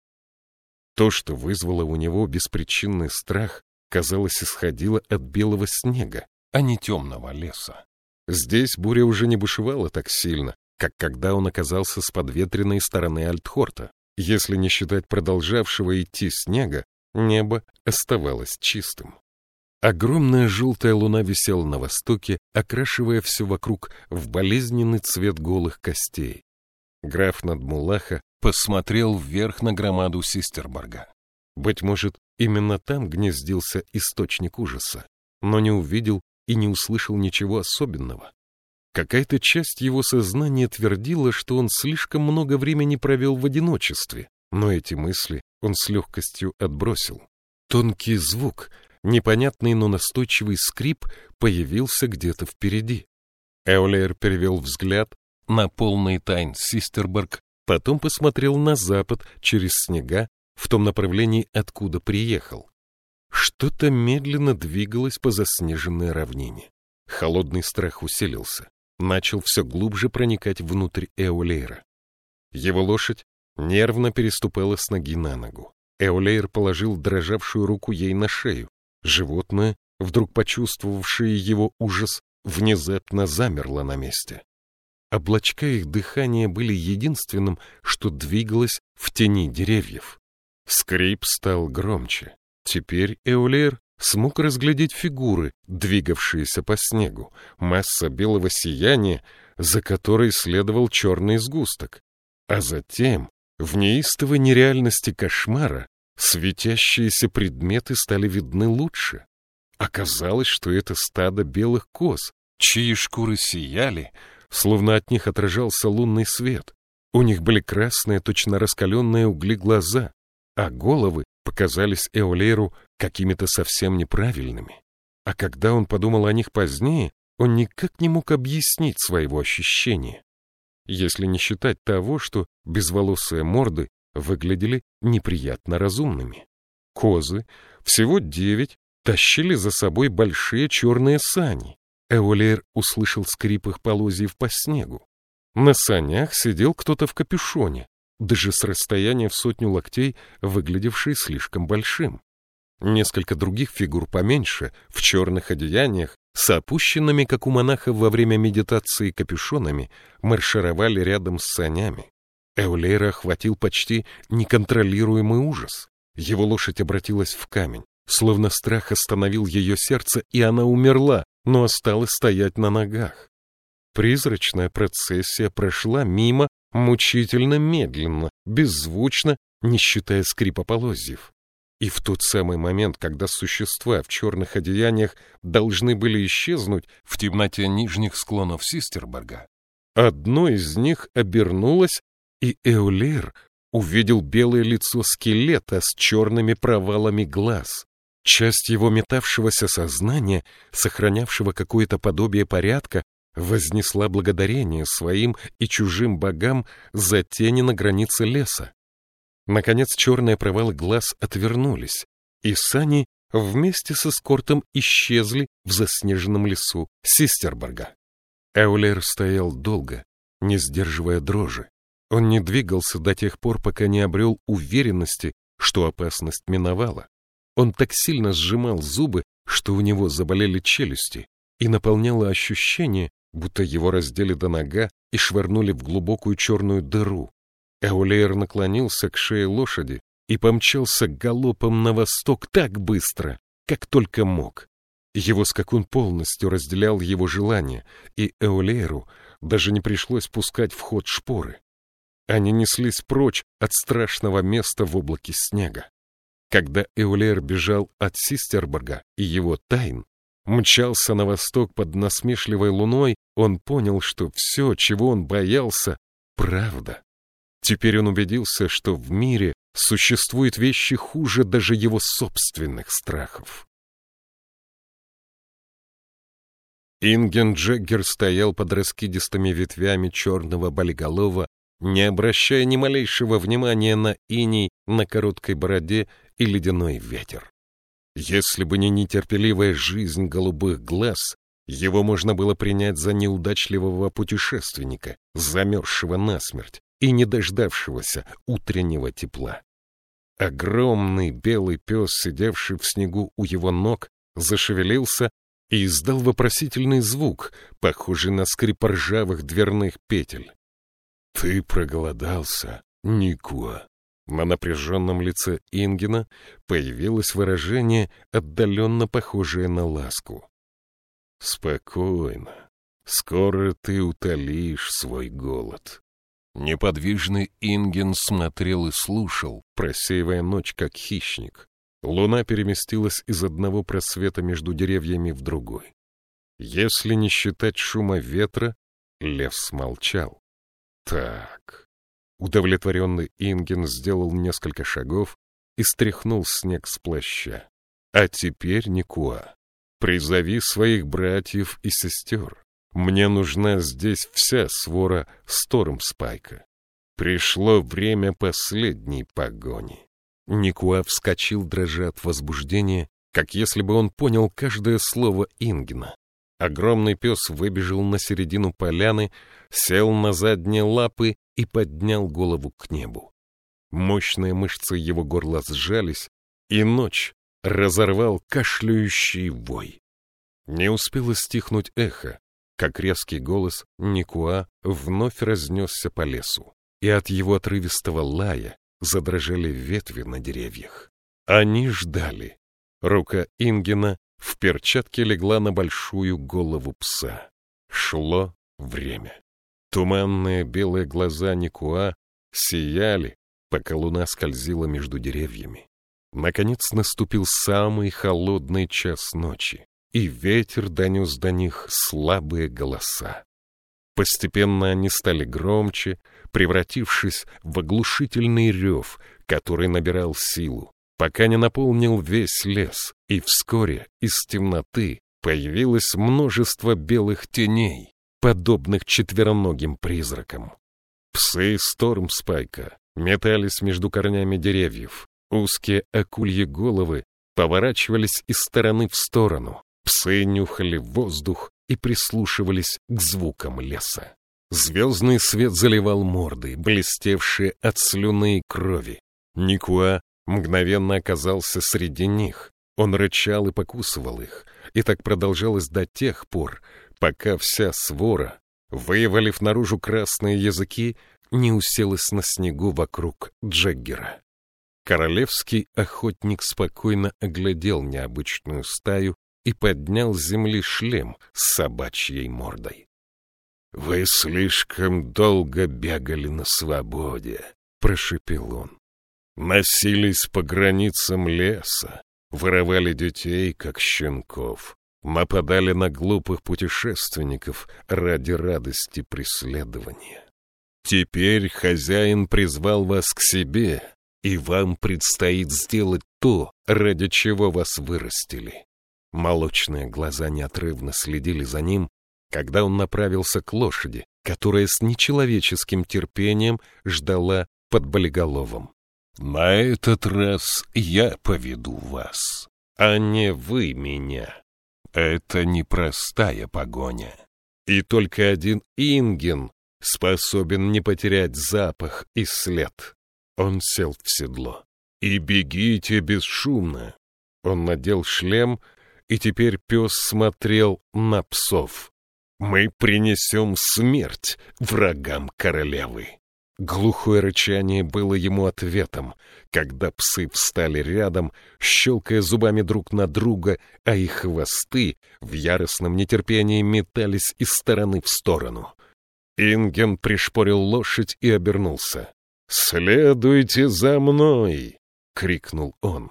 То, что вызвало у него беспричинный страх, казалось, исходило от белого снега, а не темного леса. Здесь буря уже не бушевала так сильно, как когда он оказался с подветренной стороны Альтхорта. Если не считать продолжавшего идти снега, небо оставалось чистым. Огромная желтая луна висела на востоке, окрашивая все вокруг в болезненный цвет голых костей. Граф Надмулаха посмотрел вверх на громаду Систерборга. Быть может, именно там гнездился источник ужаса, но не увидел и не услышал ничего особенного. Какая-то часть его сознания твердила, что он слишком много времени провел в одиночестве, но эти мысли он с легкостью отбросил. Тонкий звук, непонятный, но настойчивый скрип появился где-то впереди. Эолер перевел взгляд на полный тайн Систерберг, потом посмотрел на запад через снега в том направлении, откуда приехал. Что-то медленно двигалось по заснеженной равнине. Холодный страх усилился начал все глубже проникать внутрь Эолейра. Его лошадь нервно переступала с ноги на ногу. Эолейр положил дрожавшую руку ей на шею. Животное, вдруг почувствовавшее его ужас, внезапно замерло на месте. Облачка их дыхания были единственным, что двигалось в тени деревьев. Скрип стал громче. Теперь Эолейр смог разглядеть фигуры, двигавшиеся по снегу, масса белого сияния, за которой следовал черный сгусток. А затем, в неистовой нереальности кошмара, светящиеся предметы стали видны лучше. Оказалось, что это стадо белых коз, чьи шкуры сияли, словно от них отражался лунный свет. У них были красные, точно раскаленные угли глаза, а головы показались Эолеру какими-то совсем неправильными. А когда он подумал о них позднее, он никак не мог объяснить своего ощущения. если не считать того, что безволосые морды выглядели неприятно разумными. Козы, всего девять, тащили за собой большие черные сани. Эолер услышал скрип их полозьев по снегу. На санях сидел кто-то в капюшоне, даже с расстояния в сотню локтей, выглядевший слишком большим. Несколько других фигур поменьше, в черных одеяниях, с опущенными, как у монахов во время медитации, капюшонами, маршировали рядом с санями. Эулейра охватил почти неконтролируемый ужас. Его лошадь обратилась в камень, словно страх остановил ее сердце, и она умерла, но осталась стоять на ногах. Призрачная процессия прошла мимо мучительно медленно, беззвучно, не считая скрипа полозьев. И в тот самый момент, когда существа в черных одеяниях должны были исчезнуть в темноте нижних склонов Систерборга, одно из них обернулось, и Эулер увидел белое лицо скелета с черными провалами глаз. Часть его метавшегося сознания, сохранявшего какое-то подобие порядка, вознесла благодарение своим и чужим богам за тени на границе леса. Наконец черные провалы глаз отвернулись, и сани вместе с эскортом исчезли в заснеженном лесу Систерборга. Эулер стоял долго, не сдерживая дрожи. Он не двигался до тех пор, пока не обрел уверенности, что опасность миновала. Он так сильно сжимал зубы, что у него заболели челюсти, и наполняло ощущение, будто его раздели до нога и швырнули в глубокую черную дыру. Эулейр наклонился к шее лошади и помчался галопом на восток так быстро, как только мог. Его скакун полностью разделял его желания, и Эулейру даже не пришлось пускать в ход шпоры. Они неслись прочь от страшного места в облаке снега. Когда Эулейр бежал от Систерборга и его тайн, мчался на восток под насмешливой луной, он понял, что все, чего он боялся, правда. Теперь он убедился, что в мире существуют вещи хуже даже его собственных страхов. Инген Джеггер стоял под раскидистыми ветвями черного болиголова, не обращая ни малейшего внимания на иней на короткой бороде и ледяной ветер. Если бы не нетерпеливая жизнь голубых глаз, его можно было принять за неудачливого путешественника, замерзшего насмерть и не дождавшегося утреннего тепла. Огромный белый пес, сидевший в снегу у его ног, зашевелился и издал вопросительный звук, похожий на скрип ржавых дверных петель. — Ты проголодался, Никуа? На напряженном лице Ингина появилось выражение, отдаленно похожее на ласку. «Спокойно. Скоро ты утолишь свой голод». Неподвижный Инген смотрел и слушал, просеивая ночь как хищник. Луна переместилась из одного просвета между деревьями в другой. Если не считать шума ветра, лев смолчал. Так, Удовлетворенный Инген сделал несколько шагов и стряхнул снег с плаща. А теперь, Никуа, призови своих братьев и сестер. Мне нужна здесь вся свора Стормспайка. Пришло время последней погони. Никуа вскочил, дрожа от возбуждения, как если бы он понял каждое слово Ингена. Огромный пес выбежал на середину поляны, сел на задние лапы и поднял голову к небу. Мощные мышцы его горла сжались, и ночь разорвал кашляющий вой. Не успело стихнуть эхо, как резкий голос Никуа вновь разнесся по лесу, и от его отрывистого лая задрожали ветви на деревьях. Они ждали. Рука Ингена в перчатке легла на большую голову пса. Шло время. Туманные белые глаза Никуа сияли, пока луна скользила между деревьями. Наконец наступил самый холодный час ночи, и ветер донес до них слабые голоса. Постепенно они стали громче, превратившись в оглушительный рев, который набирал силу, пока не наполнил весь лес, и вскоре из темноты появилось множество белых теней, подобных четвероногим призракам. Псы Стормспайка метались между корнями деревьев. Узкие акульи головы поворачивались из стороны в сторону. Псы нюхали воздух и прислушивались к звукам леса. Звездный свет заливал морды, блестевшие от слюны и крови. Никуа мгновенно оказался среди них. Он рычал и покусывал их, и так продолжалось до тех пор, пока вся свора, вывалив наружу красные языки, не уселась на снегу вокруг Джеггера. Королевский охотник спокойно оглядел необычную стаю и поднял с земли шлем с собачьей мордой. — Вы слишком долго бегали на свободе, — прошепел он. — Носились по границам леса, воровали детей, как щенков, нападали на глупых путешественников ради радости преследования. Теперь хозяин призвал вас к себе, и вам предстоит сделать то, ради чего вас вырастили. Молочные глаза неотрывно следили за ним, когда он направился к лошади, которая с нечеловеческим терпением ждала под болиголовом. «На этот раз я поведу вас, а не вы меня. Это непростая погоня. И только один Инген способен не потерять запах и след». Он сел в седло. «И бегите бесшумно». Он надел шлем, и теперь пес смотрел на псов. Мы принесем смерть врагам королевы. Глухое рычание было ему ответом, когда псы встали рядом, щелкая зубами друг на друга, а их хвосты в яростном нетерпении метались из стороны в сторону. Инген пришпорил лошадь и обернулся. «Следуйте за мной!» — крикнул он.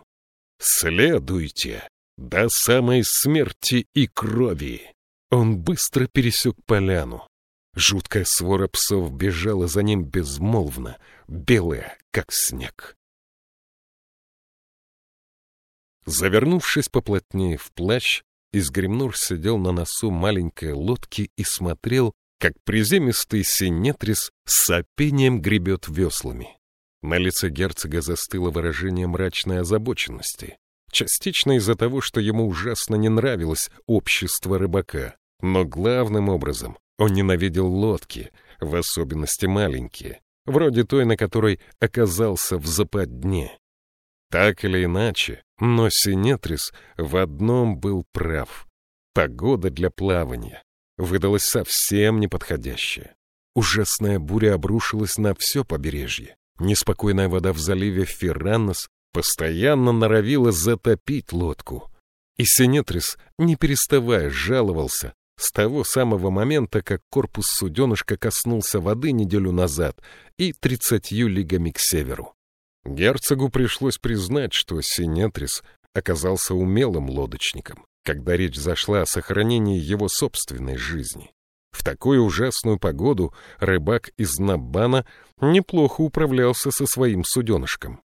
«Следуйте до самой смерти и крови!» Он быстро пересек поляну. Жуткая свора псов бежала за ним безмолвно, белая, как снег. Завернувшись поплотнее в плащ, Изгремнур сидел на носу маленькой лодки и смотрел, как приземистый синетрис с сопением гребет веслами. На лице герцога застыло выражение мрачной озабоченности. Частично из-за того, что ему ужасно не нравилось общество рыбака, но главным образом он ненавидел лодки, в особенности маленькие, вроде той, на которой оказался в западне. Так или иначе, но Синетрис в одном был прав. Погода для плавания выдалась совсем неподходящая. Ужасная буря обрушилась на все побережье. Неспокойная вода в заливе Ферранос постоянно норовила затопить лодку. И Синетрис, не переставая, жаловался с того самого момента, как корпус суденышка коснулся воды неделю назад и тридцатью лигами к северу. Герцогу пришлось признать, что Синетрис оказался умелым лодочником, когда речь зашла о сохранении его собственной жизни. В такую ужасную погоду рыбак из Набана неплохо управлялся со своим суденышком.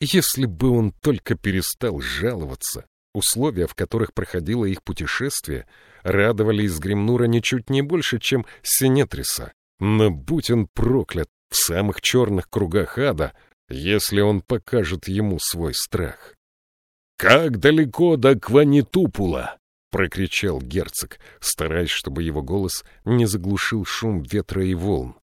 Если бы он только перестал жаловаться, условия, в которых проходило их путешествие, радовали из Гремнура ничуть не больше, чем Синетриса. Но будь он проклят в самых черных кругах ада, если он покажет ему свой страх. «Как далеко до Кванитупула?» — прокричал герцог, стараясь, чтобы его голос не заглушил шум ветра и волн.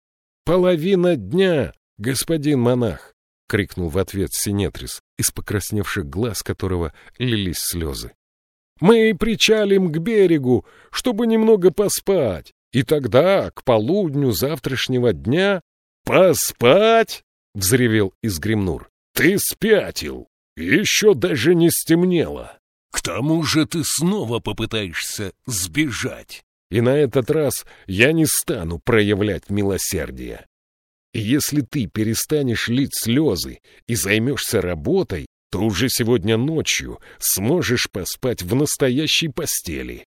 «Половина дня, господин монах!» — крикнул в ответ Синетрис, из покрасневших глаз которого лились слезы. «Мы причалим к берегу, чтобы немного поспать, и тогда, к полудню завтрашнего дня...» «Поспать?» — взревел Изгремнур. «Ты спятил! Еще даже не стемнело! К тому же ты снова попытаешься сбежать, и на этот раз я не стану проявлять милосердие. И если ты перестанешь лить слезы и займешься работой, то уже сегодня ночью сможешь поспать в настоящей постели.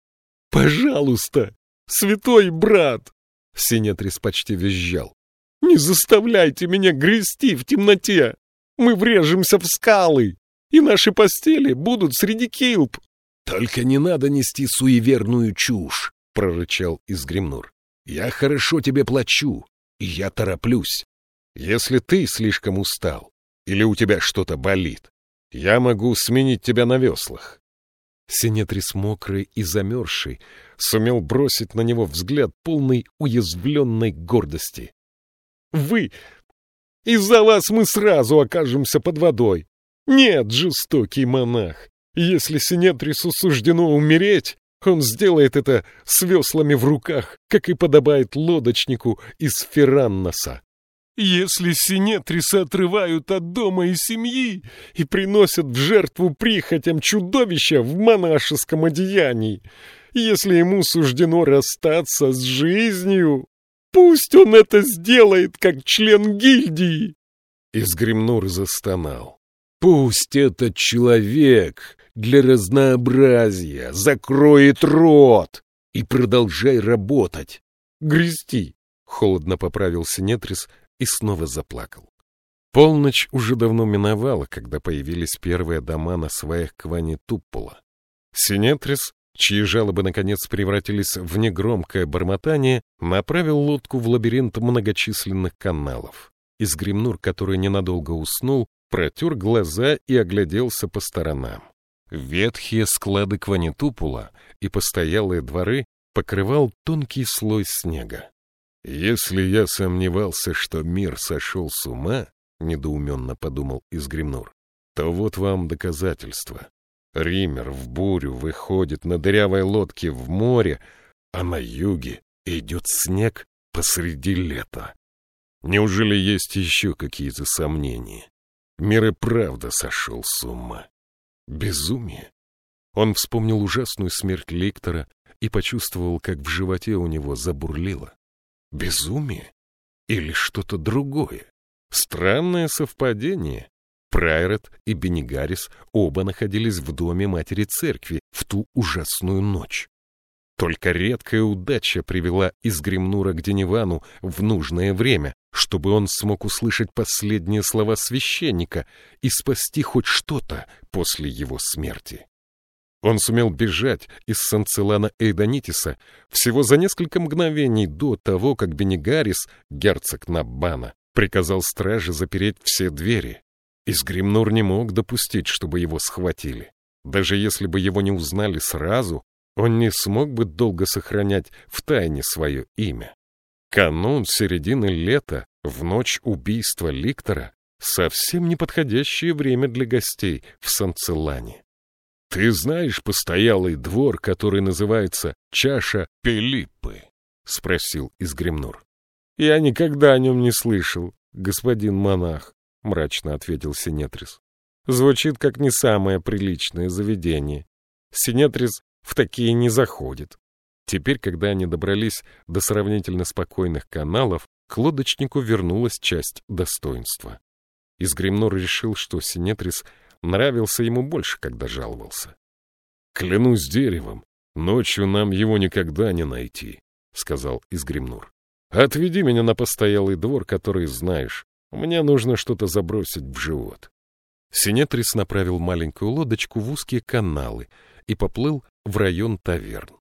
«Пожалуйста, святой брат!» Синетрис почти визжал. «Не заставляйте меня грести в темноте! Мы врежемся в скалы, и наши постели будут среди килп!» «Только не надо нести суеверную чушь!» — прорычал Изгремнур. Я хорошо тебе плачу, и я тороплюсь. Если ты слишком устал или у тебя что-то болит, я могу сменить тебя на веслах. Синетрис, мокрый и замерзший, сумел бросить на него взгляд полной уязвленной гордости. — Вы! Из-за вас мы сразу окажемся под водой. Нет, жестокий монах, если Синетрису суждено умереть, он сделает это с веслами в руках, как и подобает лодочнику из Ферранноса. Если Синетриса отрывают от дома и семьи и приносят в жертву прихотям чудовища в монашеском одеянии, если ему суждено расстаться с жизнью, пусть он это сделает как член гильдии. Изгремнур застонал. Пусть этот человек для разнообразия закроет рот и продолжай работать. Грести, — холодно поправил Синетрис и снова заплакал. Полночь уже давно миновала, когда появились первые дома на сваях Квани Туппола. Синетрис, чьи жалобы наконец превратились в негромкое бормотание, направил лодку в лабиринт многочисленных каналов. Изгримнур, который ненадолго уснул, протер глаза и огляделся по сторонам. Ветхие склады Кванитупула и постоялые дворы покрывал тонкий слой снега. «Если я сомневался, что мир сошел с ума, — недоуменно подумал Изгримнур, — то вот вам доказательство. Ример в бурю выходит на дырявой лодке в море, а на юге идет снег посреди лета. Неужели есть еще какие-то сомнения? Мир и правда сошел с ума. Безумие. Он вспомнил ужасную смерть Ликтора и почувствовал, как в животе у него забурлило. Безумие? Или что-то другое? Странное совпадение. Прайрот и Бенигарис оба находились в доме матери церкви в ту ужасную ночь. Только редкая удача привела из Гремнура к Деневану в нужное время, чтобы он смог услышать последние слова священника и спасти хоть что-то после его смерти. Он сумел бежать из Санцелана Эйдонитиса всего за несколько мгновений до того, как Бенегарис, герцог Наббана, приказал страже запереть все двери. Изгримнур не мог допустить, чтобы его схватили. Даже если бы его не узнали сразу, он не смог бы долго сохранять в тайне свое имя. Канун середины лета, в ночь убийства Ликтора, совсем неподходящее время для гостей в Санцелане. Ты знаешь постоялый двор, который называется Чаша Пелиппы? — спросил Изгремнур. — Я никогда о нем не слышал, господин монах, — мрачно ответил Синетрис. — Звучит как не самое приличное заведение. Синетрис в такие не заходит. Теперь, когда они добрались до сравнительно спокойных каналов, к лодочнику вернулась часть достоинства. Изгремнор решил, что Синетрис нравился ему больше, когда жаловался. «Клянусь деревом, ночью нам его никогда не найти», — сказал Изгремнур. «Отведи меня на постоялый двор, который знаешь. Мне нужно что-то забросить в живот». Синетрис направил маленькую лодочку в узкие каналы и поплыл в район таверн.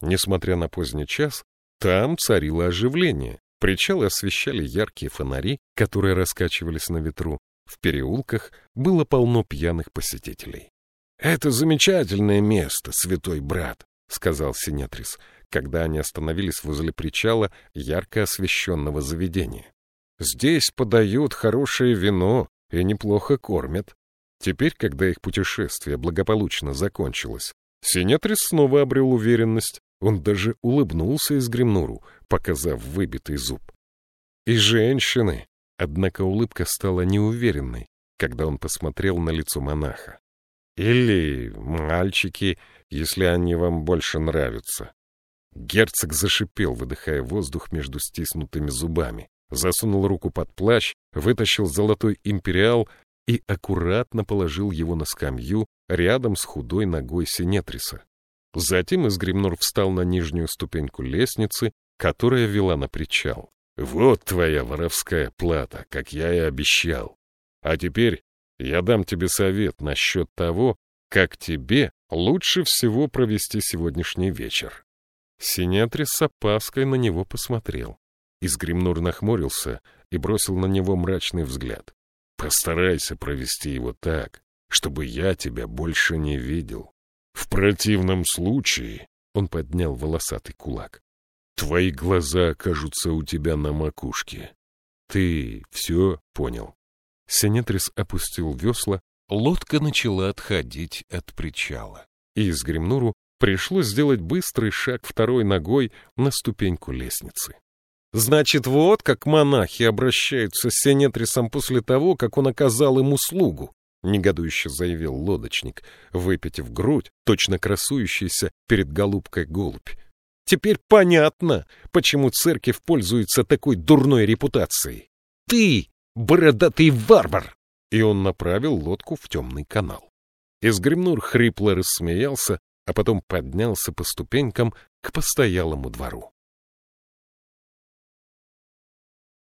Несмотря на поздний час, там царило оживление. Причалы освещали яркие фонари, которые раскачивались на ветру, в переулках было полно пьяных посетителей. — Это замечательное место, святой брат, — сказал Синетрис, когда они остановились возле причала ярко освещенного заведения. — Здесь подают хорошее вино и неплохо кормят. Теперь, когда их путешествие благополучно закончилось, Синетрис снова обрел уверенность. Он даже улыбнулся из Гремнуру, показав выбитый зуб. И женщины, Однако улыбка стала неуверенной, когда он посмотрел на лицо монаха. «Или мальчики, если они вам больше нравятся». Герцог зашипел, выдыхая воздух между стиснутыми зубами, засунул руку под плащ, вытащил золотой империал и аккуратно положил его на скамью рядом с худой ногой Синетриса. Затем Изгримнор встал на нижнюю ступеньку лестницы, которая вела на причал. Вот твоя воровская плата, как я и обещал. А теперь я дам тебе совет насчет того, как тебе лучше всего провести сегодняшний вечер. Синетрис с опаской на него посмотрел. Изгримнур нахмурился и бросил на него мрачный взгляд. «Постарайся провести его так, чтобы я тебя больше не видел. В противном случае...» — он поднял волосатый кулак. «Твои глаза окажутся у тебя на макушке. Ты все понял?» Синетрис опустил весла, лодка начала отходить от причала. И Изгримнуру пришлось сделать быстрый шаг второй ногой на ступеньку лестницы. Значит, вот как монахи обращаются с Сенетрисом после того, как он оказал им услугу, — негодующе заявил лодочник, выпитив грудь, точно красующийся перед голубкой голубь. Теперь понятно, почему церковь пользуется такой дурной репутацией. Ты, бородатый варвар! И он направил лодку в темный канал. Изгремнур хрипло рассмеялся, а потом поднялся по ступенькам к постоялому двору.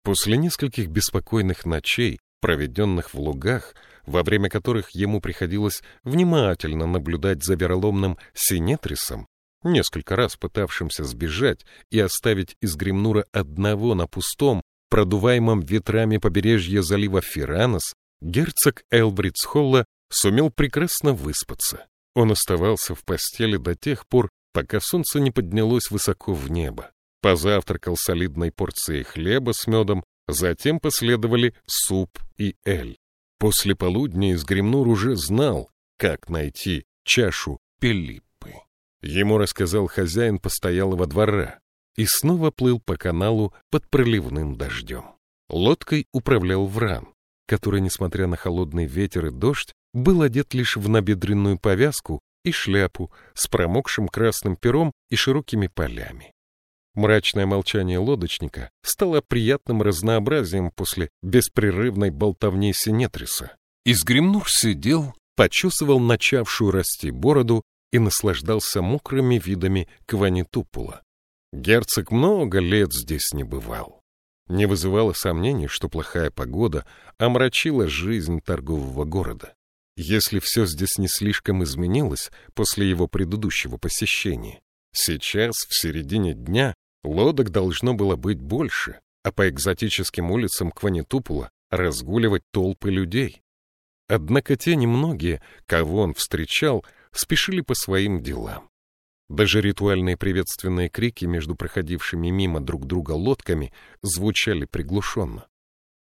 После нескольких беспокойных ночей, проведенных в лугах, во время которых ему приходилось внимательно наблюдать за вероломным Синетрисом, несколько раз пытавшимся сбежать и оставить из Гремнура одного на пустом, продуваемом ветрами побережья залива Фиранос, герцог Элбриц Холла сумел прекрасно выспаться. Он оставался в постели до тех пор, пока солнце не поднялось высоко в небо позавтракал солидной порцией хлеба с медом, затем последовали суп и эль. После полудня Изгремнур уже знал, как найти чашу Пелиппы. Ему рассказал хозяин постоялого двора и снова плыл по каналу под проливным дождем. Лодкой управлял Вран, который, несмотря на холодный ветер и дождь, был одет лишь в набедренную повязку и шляпу с промокшим красным пером и широкими полями. Мрачное молчание лодочника стало приятным разнообразием после беспрерывной болтовни Синетриса. Изгремнур сидел, почесывал начавшую расти бороду и наслаждался мокрыми видами Кванитупула. Герцог много лет здесь не бывал. Не вызывало сомнений, что плохая погода омрачила жизнь торгового города. Если все здесь не слишком изменилось после его предыдущего посещения, сейчас, в середине дня, Лодок должно было быть больше, а по экзотическим улицам Кванитупула разгуливать толпы людей. Однако те немногие, кого он встречал, спешили по своим делам. Даже ритуальные приветственные крики между проходившими мимо друг друга лодками звучали приглушенно.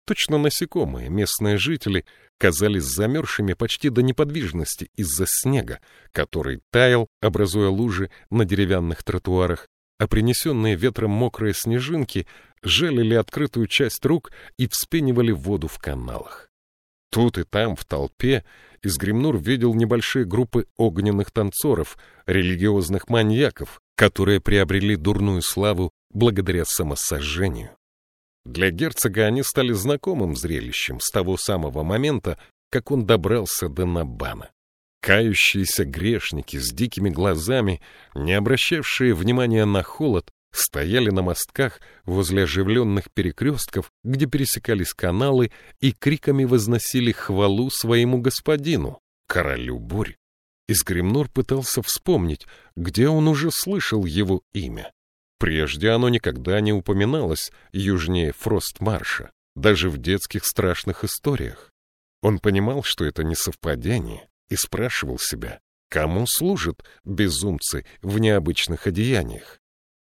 Точно насекомые, местные жители казались замерзшими почти до неподвижности из-за снега, который таял, образуя лужи на деревянных тротуарах, а принесенные ветром мокрые снежинки жалили открытую часть рук и вспенивали воду в каналах. Тут и там, в толпе, Изгремнур видел небольшие группы огненных танцоров, религиозных маньяков, которые приобрели дурную славу благодаря самосожжению. Для герцога они стали знакомым зрелищем с того самого момента, как он добрался до Набана. Кающиеся грешники с дикими глазами, не обращавшие внимания на холод, стояли на мостках возле оживленных перекрестков, где пересекались каналы, и криками возносили хвалу своему господину, королю бурь. Искремнур пытался вспомнить, где он уже слышал его имя. Прежде оно никогда не упоминалось южнее Фростмарша, даже в детских страшных историях. Он понимал, что это не совпадение, и спрашивал себя, кому служат безумцы в необычных одеяниях.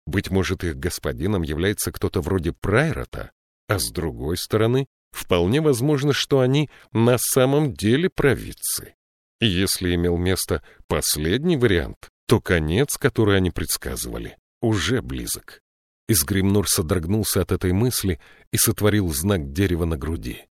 Быть может, их господином является кто-то вроде Прайрота, а с другой стороны, вполне возможно, что они на самом деле провидцы. И если имел место последний вариант, то конец, который они предсказывали, уже близок. Изгримнур содрогнулся от этой мысли и сотворил знак дерева на груди.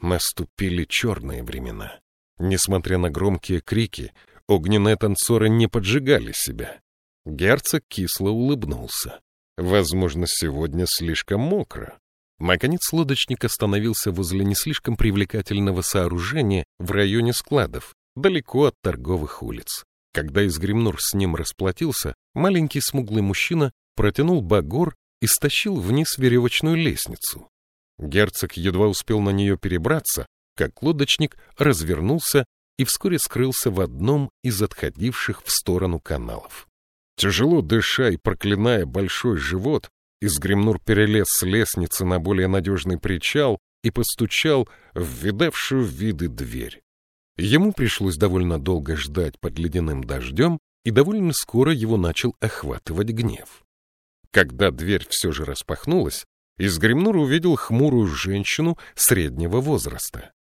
Наступили черные времена. Несмотря на громкие крики, огненные танцоры не поджигали себя. Герцог кисло улыбнулся. Возможно, сегодня слишком мокро. Наконец лодочник остановился возле не слишком привлекательного сооружения в районе складов, далеко от торговых улиц. Когда Изгримнур с ним расплатился, маленький смуглый мужчина протянул багор и стащил вниз веревочную лестницу. Герцог едва успел на нее перебраться, как лодочник развернулся и вскоре скрылся в одном из отходивших в сторону каналов. Тяжело дыша и проклиная большой живот, Изгремнур перелез с лестницы на более надежный причал и постучал в видавшую виды дверь. Ему пришлось довольно долго ждать под ледяным дождем, и довольно скоро его начал охватывать гнев. Когда дверь все же распахнулась, Изгремнур увидел хмурую женщину среднего возраста. —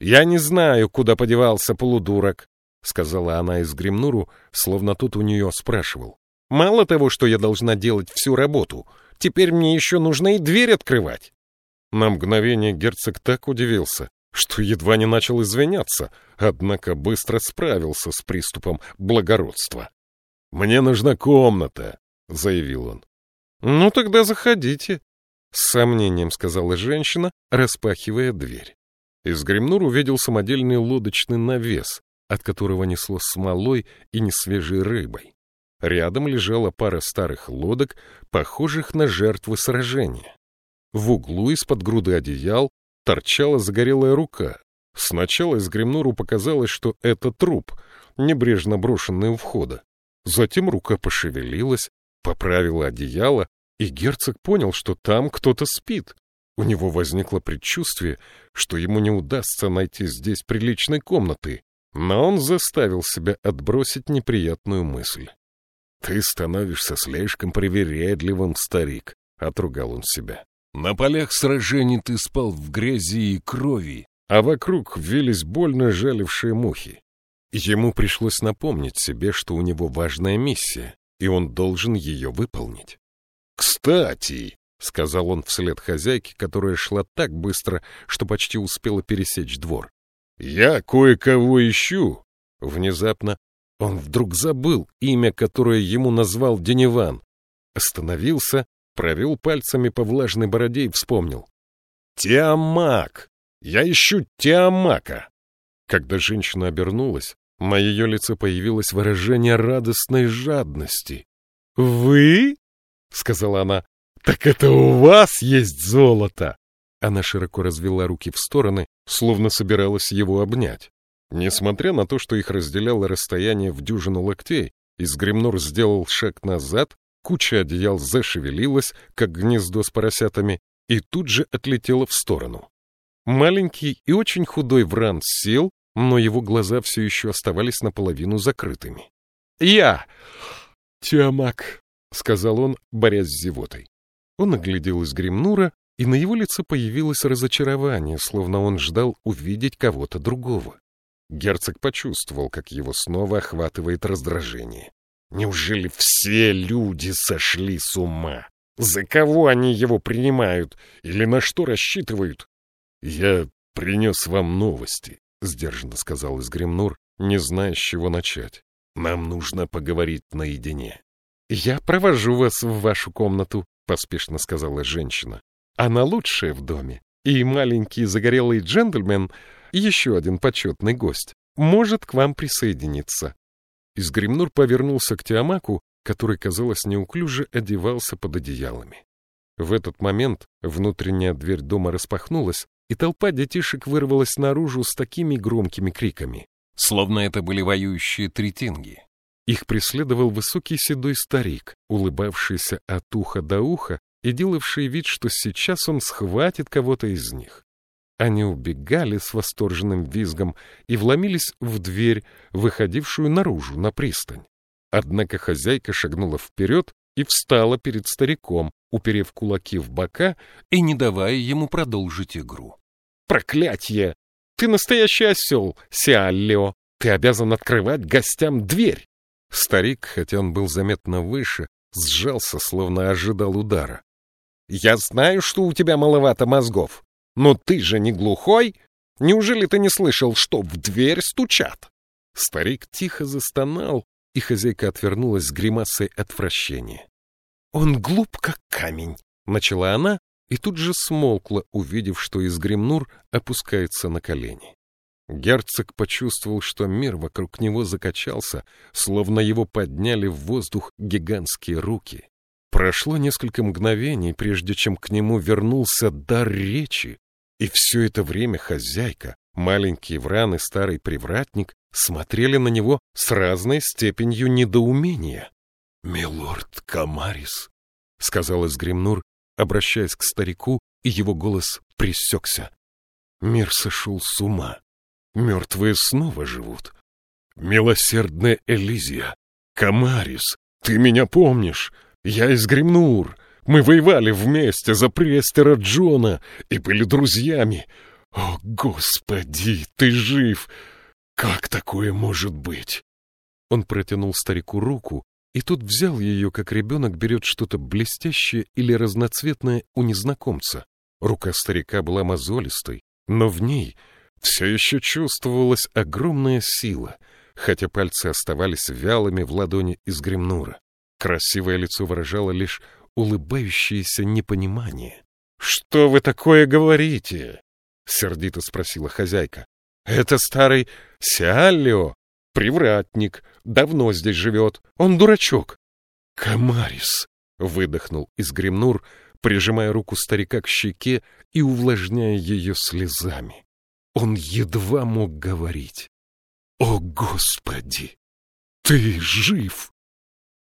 Я не знаю, куда подевался полудурок, — сказала она Изгремнуру, словно тот у нее спрашивал. — Мало того, что я должна делать всю работу, теперь мне еще нужно и дверь открывать. На мгновение герцог так удивился, что едва не начал извиняться, однако быстро справился с приступом благородства. — Мне нужна комната, — заявил он. — Ну тогда заходите, с сомнением сказала женщина, распахивая дверь. Из Гремнур увидел самодельный лодочный навес, от которого несло смолой и несвежей рыбой. Рядом лежала пара старых лодок, похожих на жертвы сражения. В углу из-под груды одеял торчала загорелая рука. Сначала из Гремнуру показалось, что это труп, небрежно брошенный у входа. Затем рука пошевелилась, поправила одеяло, и герцог понял, что там кто-то спит. У него возникло предчувствие, что ему не удастся найти здесь приличной комнаты, но он заставил себя отбросить неприятную мысль. — Ты становишься слишком привередливым, старик, — отругал он себя. На полях сражений ты спал в грязи и крови, а вокруг вились больно жалившие мухи. Ему пришлось напомнить себе, что у него важная миссия, и он должен ее выполнить. «Кстати», — сказал он вслед хозяйке, которая шла так быстро, что почти успела пересечь двор, — «я кое-кого ищу». Внезапно он вдруг забыл имя, которое ему назвал Деневан. Остановился, провел пальцами по влажной бороде и вспомнил. «Тиамак! Я ищу Тиамака!» Когда женщина обернулась, на ее лице появилось выражение радостной жадности. «Вы?» — сказала она. — Так это у вас есть золото! Она широко развела руки в стороны, словно собиралась его обнять. Несмотря на то, что их разделяло расстояние в дюжину локтей, Изгремнур сделал шаг назад, куча одеял зашевелилась, как гнездо с поросятами, и тут же отлетела в сторону. Маленький и очень худой Вран сел, но его глаза все еще оставались наполовину закрытыми. — Я! Тиамак! — сказал он, борясь с зевотой. Он оглядел из гримнура, и на его лице появилось разочарование, словно он ждал увидеть кого-то другого. Герцог почувствовал, как его снова охватывает раздражение. Неужели все люди сошли с ума? За кого они его принимают или на что рассчитывают? — Я принес вам новости, — сдержанно сказал Изгремнур, не зная, с чего начать. — Нам нужно поговорить наедине. «Я провожу вас в вашу комнату», — поспешно сказала женщина. «Она лучшая в доме, и маленький загорелый джентльмен, еще один почетный гость, может к вам присоединиться». Изгримнур повернулся к Тиамаку, который, казалось, неуклюже одевался под одеялами. В этот момент внутренняя дверь дома распахнулась, и толпа детишек вырвалась наружу с такими громкими криками, словно это были воюющие третинги. Их преследовал высокий седой старик, улыбавшийся от уха до уха и делавший вид, что сейчас он схватит кого-то из них. Они убегали с восторженным визгом и вломились в дверь, выходившую наружу, на пристань. Однако хозяйка шагнула вперед и встала перед стариком, уперев кулаки в бока и не давая ему продолжить игру. «Проклятье! Ты настоящий осел, Сиаллио! Ты обязан открывать гостям дверь!» Старик, хотя он был заметно выше, сжался, словно ожидал удара. «Я знаю, что у тебя маловато мозгов, но ты же не глухой? Неужели ты не слышал, что в дверь стучат?» Старик тихо застонал, и хозяйка отвернулась с гримасой отвращения. «Он глуп, как камень», — начала она, и тут же смолкла, увидев, что из Гримнур опускается на колени. Герцог почувствовал, что мир вокруг него закачался, словно его подняли в воздух гигантские руки. Прошло несколько мгновений, прежде чем к нему вернулся дар речи, и все это время хозяйка, маленький Вран и старый привратник смотрели на него с разной степенью недоумения. «Милорд Камарис», — сказал Изгримнур, обращаясь к старику, и его голос пресекся. Мир сошел с ума. Мертвые снова живут. Милосердная Элизия, Камарис, ты меня помнишь? Я из Гримнур. Мы воевали вместе за престера Джона и были друзьями. О, Господи, ты жив! Как такое может быть? Он протянул старику руку, и тот взял ее, как ребенок берет что-то блестящее или разноцветное у незнакомца. Рука старика была мозолистой, но в ней все еще чувствовалась огромная сила, хотя пальцы оставались вялыми в ладони из гремнура. Красивое лицо выражало лишь улыбающееся непонимание. — Что вы такое говорите? — сердито спросила хозяйка. — Это старый Сиаллио, привратник, давно здесь живет. Он дурачок. — Камарис! — выдохнул Изгремнур, прижимая руку старика к щеке и увлажняя ее слезами. Он едва мог говорить. «О, Господи! Ты жив!»